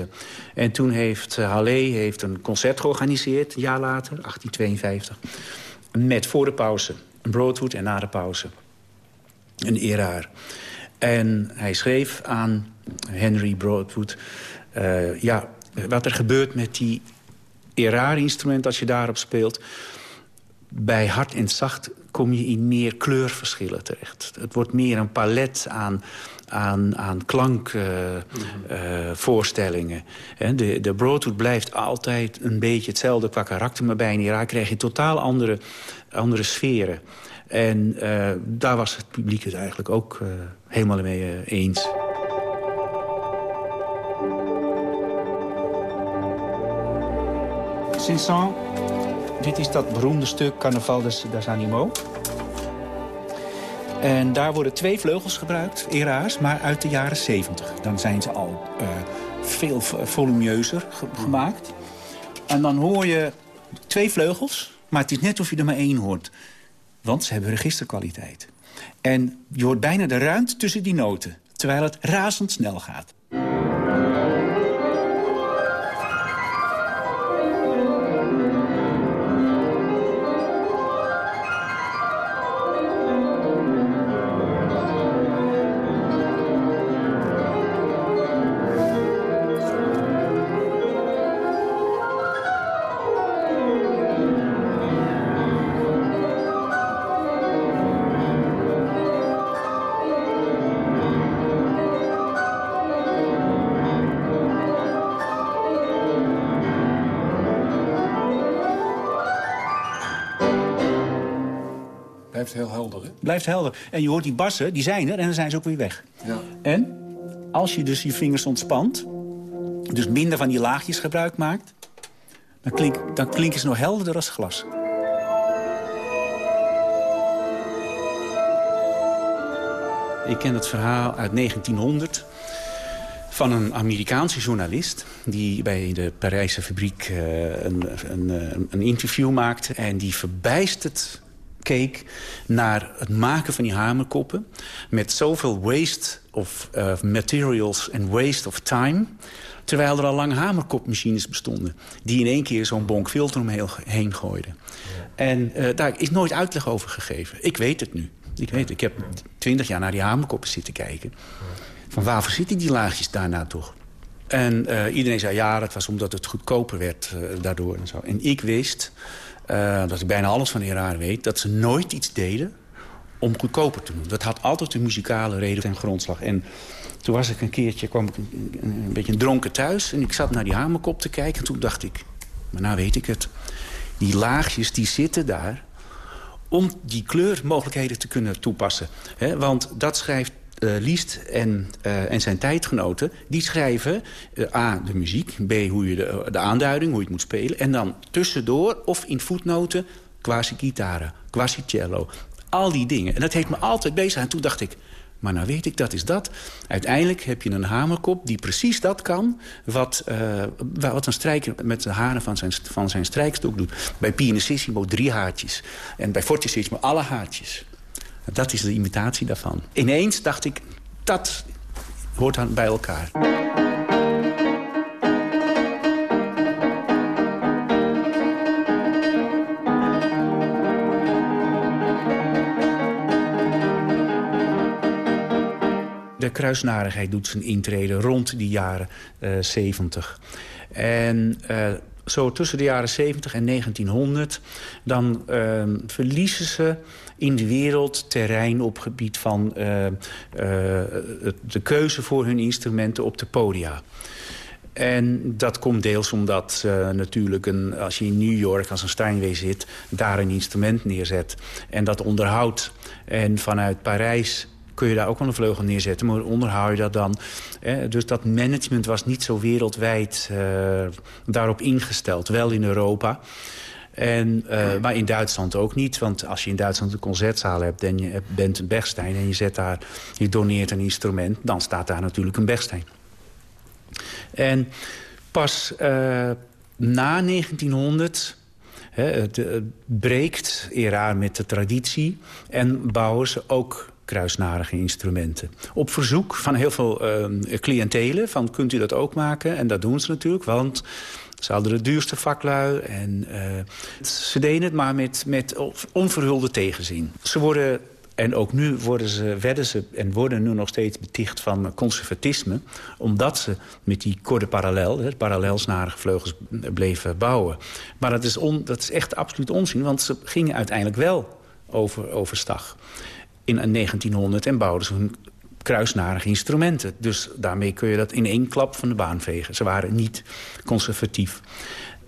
en toen heeft Halle heeft een concert georganiseerd, een jaar later, 1852... met voor de pauze Broadwood en na de pauze. Een eraar. En hij schreef aan Henry Broadwood... Uh, ja, wat er gebeurt met die eraar-instrument als je daarop speelt... bij hard en zacht kom je in meer kleurverschillen terecht. Het wordt meer een palet aan, aan, aan klankvoorstellingen. Uh, uh, de, de Broadwood blijft altijd een beetje hetzelfde qua karakter... maar bij een Irak krijg je totaal andere, andere sferen. En uh, daar was het publiek het eigenlijk ook helemaal mee eens. Saint-Saëns, dit is dat beroemde stuk Carnaval des, des Animaux. En daar worden twee vleugels gebruikt, eraars, maar uit de jaren 70. Dan zijn ze al veel volumeuzer ge gemaakt. En dan hoor je twee vleugels, maar het is net of je er maar één hoort. Want ze hebben registerkwaliteit. En je hoort bijna de ruimte tussen die noten. Terwijl het razendsnel gaat. Blijft helder. En je hoort die bassen, die zijn er en dan zijn ze ook weer weg. Ja. En als je dus je vingers ontspant... dus minder van die laagjes gebruik maakt... dan, klink, dan klinken ze nog helderder als glas. Ik ken het verhaal uit 1900 van een Amerikaanse journalist... die bij de Parijse fabriek uh, een, een, een, interview maakte... en die verbijsterd keek naar het maken van die hamerkoppen... met zoveel waste of uh, materials en waste of time... terwijl er al lang hamerkopmachines bestonden... die in één keer zo'n bonk filter omheen gooiden. Ja. En uh, daar is nooit uitleg over gegeven. Ik weet het nu. Ik weet het. Ik heb twintig jaar naar die hamerkoppen zitten kijken. Van waarvoor zitten die laagjes daarna toch? En uh, iedereen zei ja, dat was omdat het goedkoper werd daardoor. En, zo. en ik wist uh, dat ik bijna alles van Iran weet... dat ze nooit iets deden om goedkoper te doen. Dat had altijd een muzikale reden ten grondslag. En toen was ik een keertje, kwam ik een, een, beetje dronken thuis... en ik zat naar die hamerkop te kijken en toen dacht ik... maar nou weet ik het. Die laagjes die zitten daar om die kleurmogelijkheden te kunnen toepassen. want dat schrijft uh, Liest en, uh, en zijn tijdgenoten... die schrijven uh, A, de muziek, B, hoe je de, de, aanduiding, hoe je het moet spelen... en dan tussendoor of in voetnoten quasi-gitaren, quasi-cello. Al die dingen. En dat heeft me altijd bezig. En toen dacht ik, maar nou weet ik, dat is dat. Uiteindelijk heb je een hamerkop die precies dat kan... wat, wat een strijker met de haren van zijn, van zijn strijkstok doet. Bij pianissimo drie haartjes. En bij fortissimo alle haartjes. Dat is de imitatie daarvan. Ineens dacht ik, dat hoort dan bij elkaar. de kruisnarigheid doet zijn intrede rond die jaren uh, 70. En uh, zo tussen de jaren 70 en 1900... dan uh, verliezen ze in de wereld terrein op gebied van uh, de keuze voor hun instrumenten op de podia. En dat komt deels omdat uh, natuurlijk een, als je in New York als een Steinway zit... daar een instrument neerzet en dat onderhoudt. En vanuit Parijs kun je daar ook wel een vleugel neerzetten. Maar onderhoud je dat dan? Dus dat management was niet zo wereldwijd uh, daarop ingesteld. Wel in Europa. En, uh, maar in Duitsland ook niet. Want als je in Duitsland een concertzaal hebt en je bent een Bergstein... en je, zet daar, je doneert een instrument, dan staat daar natuurlijk een Bergstein. En pas uh, na 1900 het, het breekt ERA met de traditie en bouwen ze ook kruisnarige instrumenten. Op verzoek van heel veel uh, cliëntelen, van kunt u dat ook maken? En dat doen ze natuurlijk, want ze hadden de duurste vaklui. En uh, ze deden het maar met, met onverhulde tegenzin. Ze worden en ook nu worden ze, werden ze en worden nu nog steeds beticht van conservatisme. Omdat ze met die korte parallel, het parallelsnarige vleugels, bleven bouwen. Maar dat is, on, dat is echt absoluut onzin, want ze gingen uiteindelijk wel over, overstag in 1900 en bouwden ze hun kruisnarige instrumenten. Dus daarmee kun je dat in één klap van de baan vegen. Ze waren niet conservatief.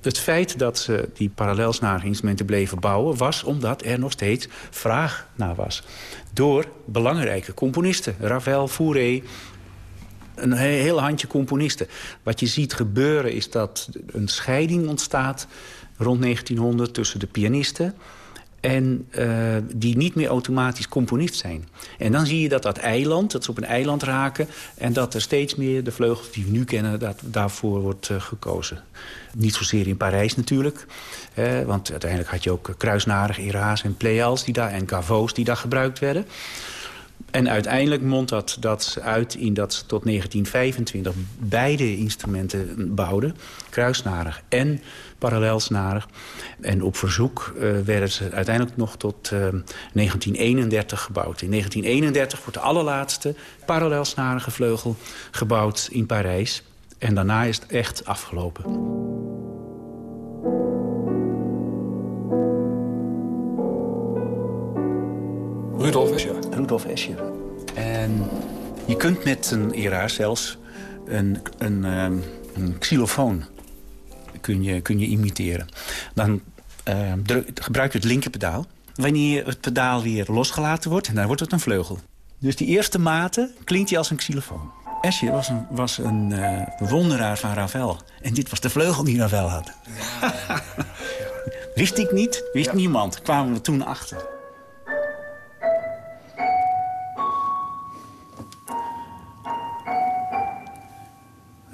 Het feit dat ze die parallelsnarige instrumenten bleven bouwen... was omdat er nog steeds vraag naar was. Door belangrijke componisten. Ravel, Fauré, een heel handje componisten. Wat je ziet gebeuren is dat een scheiding ontstaat rond 1900 tussen de pianisten en uh, die niet meer automatisch componist zijn. En dan zie je dat dat eiland, dat ze op een eiland raken... en dat er steeds meer de vleugels die we nu kennen, dat daarvoor wordt uh, gekozen. Niet zozeer in Parijs natuurlijk. Want uiteindelijk had je ook kruisnarige Ira's en Pleials die daar, en Gavo's die daar gebruikt werden. En uiteindelijk mondt dat, dat uit in dat tot 1925 beide instrumenten bouwden. Kruisnarig en parallelsnarig. En op verzoek uh, werden ze uiteindelijk nog tot uh, 1931 gebouwd. In 1931 wordt de allerlaatste parallelsnarige vleugel gebouwd in Parijs. En daarna is het echt afgelopen. Rudolf Escher. Rudolf Escher. En je kunt met een eraar zelfs een, een, um, een xylofoon kun je, kun je imiteren. Dan uh, gebruik je het linkerpedaal. Wanneer het pedaal weer losgelaten wordt, dan wordt het een vleugel. Dus die eerste mate klinkt hij als een xylofoon. Escher was een, was een uh, bewonderaar van Ravel. En dit was de vleugel die Ravel had. Wist ik niet, wist niemand. Kwamen we toen achter.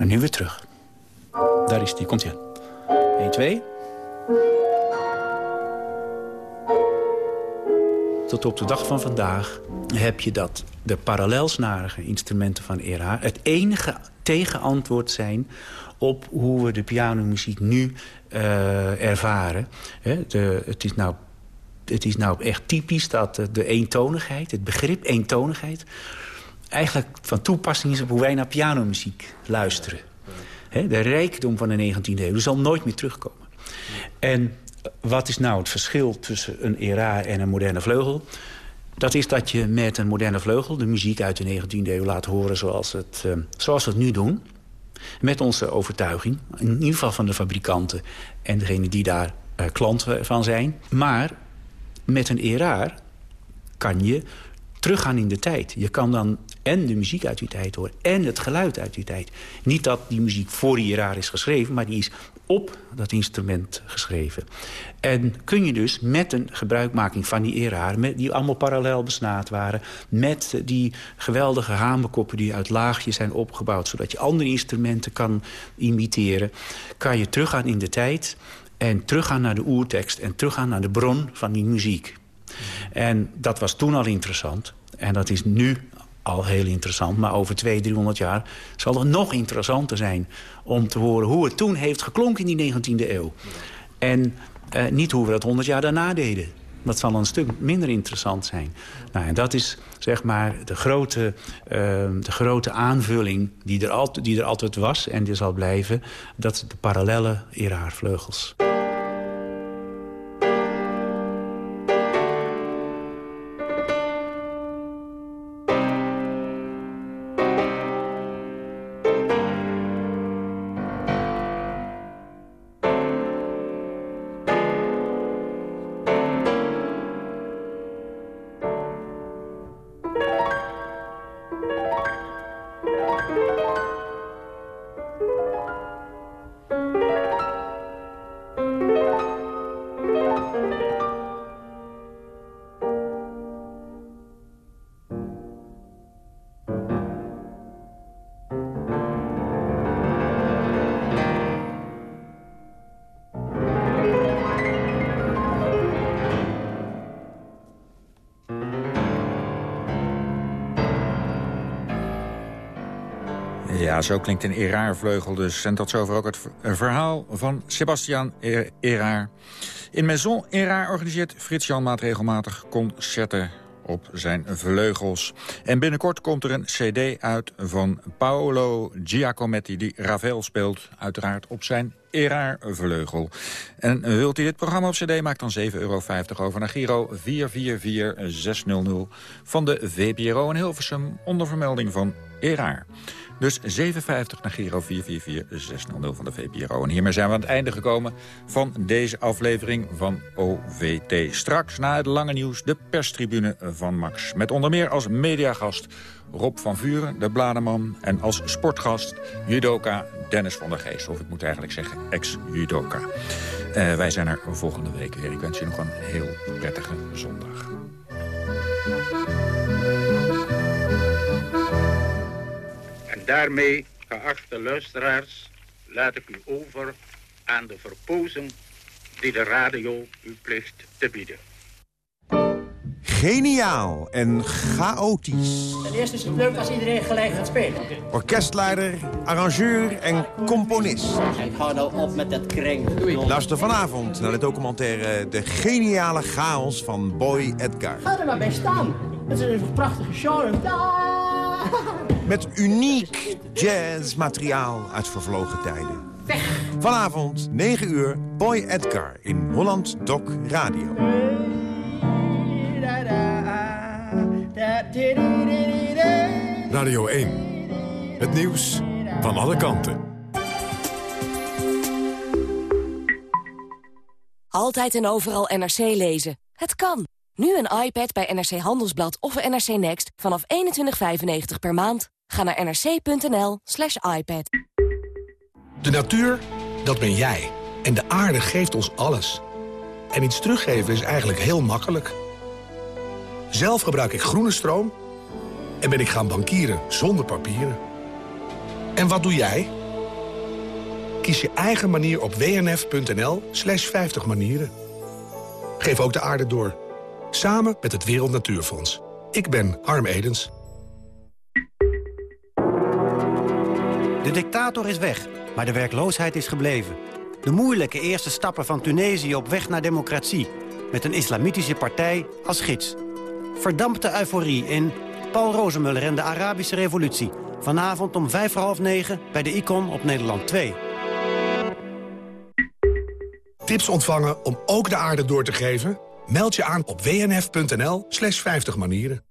En nu weer terug. Daar is die, komt hij 1, 2. Tot op de dag van vandaag heb je dat de parallelsnarige instrumenten van ERA... het enige tegenantwoord zijn op hoe we de pianomuziek nu uh, ervaren. de, het, is nou, het is nou echt typisch dat de eentonigheid, het begrip eentonigheid... eigenlijk van toepassing is op hoe wij naar pianomuziek luisteren de rijkdom van de 19e eeuw zal nooit meer terugkomen. En wat is nou het verschil tussen een era en een moderne vleugel? Dat is dat je met een moderne vleugel de muziek uit de 19e eeuw laat horen zoals, het, uh, zoals we het nu doen. Met onze overtuiging, in ieder geval van de fabrikanten en degene die daar uh, klant van zijn. Maar met een eraar kan je teruggaan in de tijd. Je kan dan en de muziek uit die tijd horen en het geluid uit die tijd. Niet dat die muziek voor die eraar is geschreven... maar die is op dat instrument geschreven. En kun je dus met een gebruikmaking van die eraar... die allemaal parallel besnaad waren... met die geweldige hamerkoppen die uit laagjes zijn opgebouwd... zodat je andere instrumenten kan imiteren... kan je teruggaan in de tijd en teruggaan naar de oertekst... en teruggaan naar de bron van die muziek. En dat was toen al interessant. En dat is nu al heel interessant. Maar over 200, 300 jaar zal het nog interessanter zijn... om te horen hoe het toen heeft geklonken in die 19e eeuw. En eh, niet hoe we dat 100 jaar daarna deden. Dat zal een stuk minder interessant zijn. Nou, en dat is zeg maar de grote, uh, de grote aanvulling die er, altijd, die er altijd was en die zal blijven. Dat de parallelle eraarvleugels. Zo klinkt een Eraar-vleugel dus. En tot zover ook het verhaal van Sebastian Eraar. In Maison Eraar organiseert Frits Janmaat regelmatig concerten op zijn vleugels. En binnenkort komt er een cd uit van Paolo Giacometti... die Ravel speelt, uiteraard op zijn Eraar-vleugel. En wilt u dit programma op cd, maak dan 7,50 euro over naar Giro 444600 van de VPRO in Hilversum... onder vermelding van Eraar. Dus 7,50 naar Giro 444600 van de VPRO. En hiermee zijn we aan het einde gekomen van deze aflevering van OVT. Straks na het lange nieuws de perstribune van Max. Met onder meer als mediagast Rob van Vuren, de blademan. En als sportgast judoka Dennis van der Geest. Of ik moet eigenlijk zeggen ex-judoka. Uh, wij zijn er volgende week weer. Ik wens je nog een heel prettige zondag. Daarmee, geachte luisteraars, laat ik u over aan de verpozen die de radio u plicht te bieden. Geniaal en chaotisch. Ten eerste is het leuk als iedereen gelijk gaat spelen. Orkestleider, arrangeur en componist. Ik hou nou op met dat kring. Luister vanavond naar de documentaire De Geniale Chaos van Boy Edgar. Ga er maar bij staan. Het is een prachtige show. Met uniek jazzmateriaal uit vervlogen tijden. Vanavond, 9 uur, Boy Edgar in Holland Doc Radio. Radio 1. Het nieuws van alle kanten. Altijd en overal NRC lezen. Het kan. Nu een iPad bij NRC Handelsblad of NRC Next vanaf 21,95 per maand. Ga naar nrc.nl slash iPad. De natuur, dat ben jij. En de aarde geeft ons alles. En iets teruggeven is eigenlijk heel makkelijk. Zelf gebruik ik groene stroom en ben ik gaan bankieren zonder papieren. En wat doe jij? Kies je eigen manier op wnf.nl slash 50 manieren. Geef ook de aarde door. Samen met het Wereld Natuurfonds. Ik ben Harm Edens. De dictator is weg, maar de werkloosheid is gebleven. De moeilijke eerste stappen van Tunesië op weg naar democratie... met een islamitische partij als gids. Verdampte euforie in Paul Rozemuller en de Arabische Revolutie. Vanavond om vijf voor half negen bij de Icon op Nederland 2. Tips ontvangen om ook de aarde door te geven? Meld je aan op wnf.nl slash 50 manieren.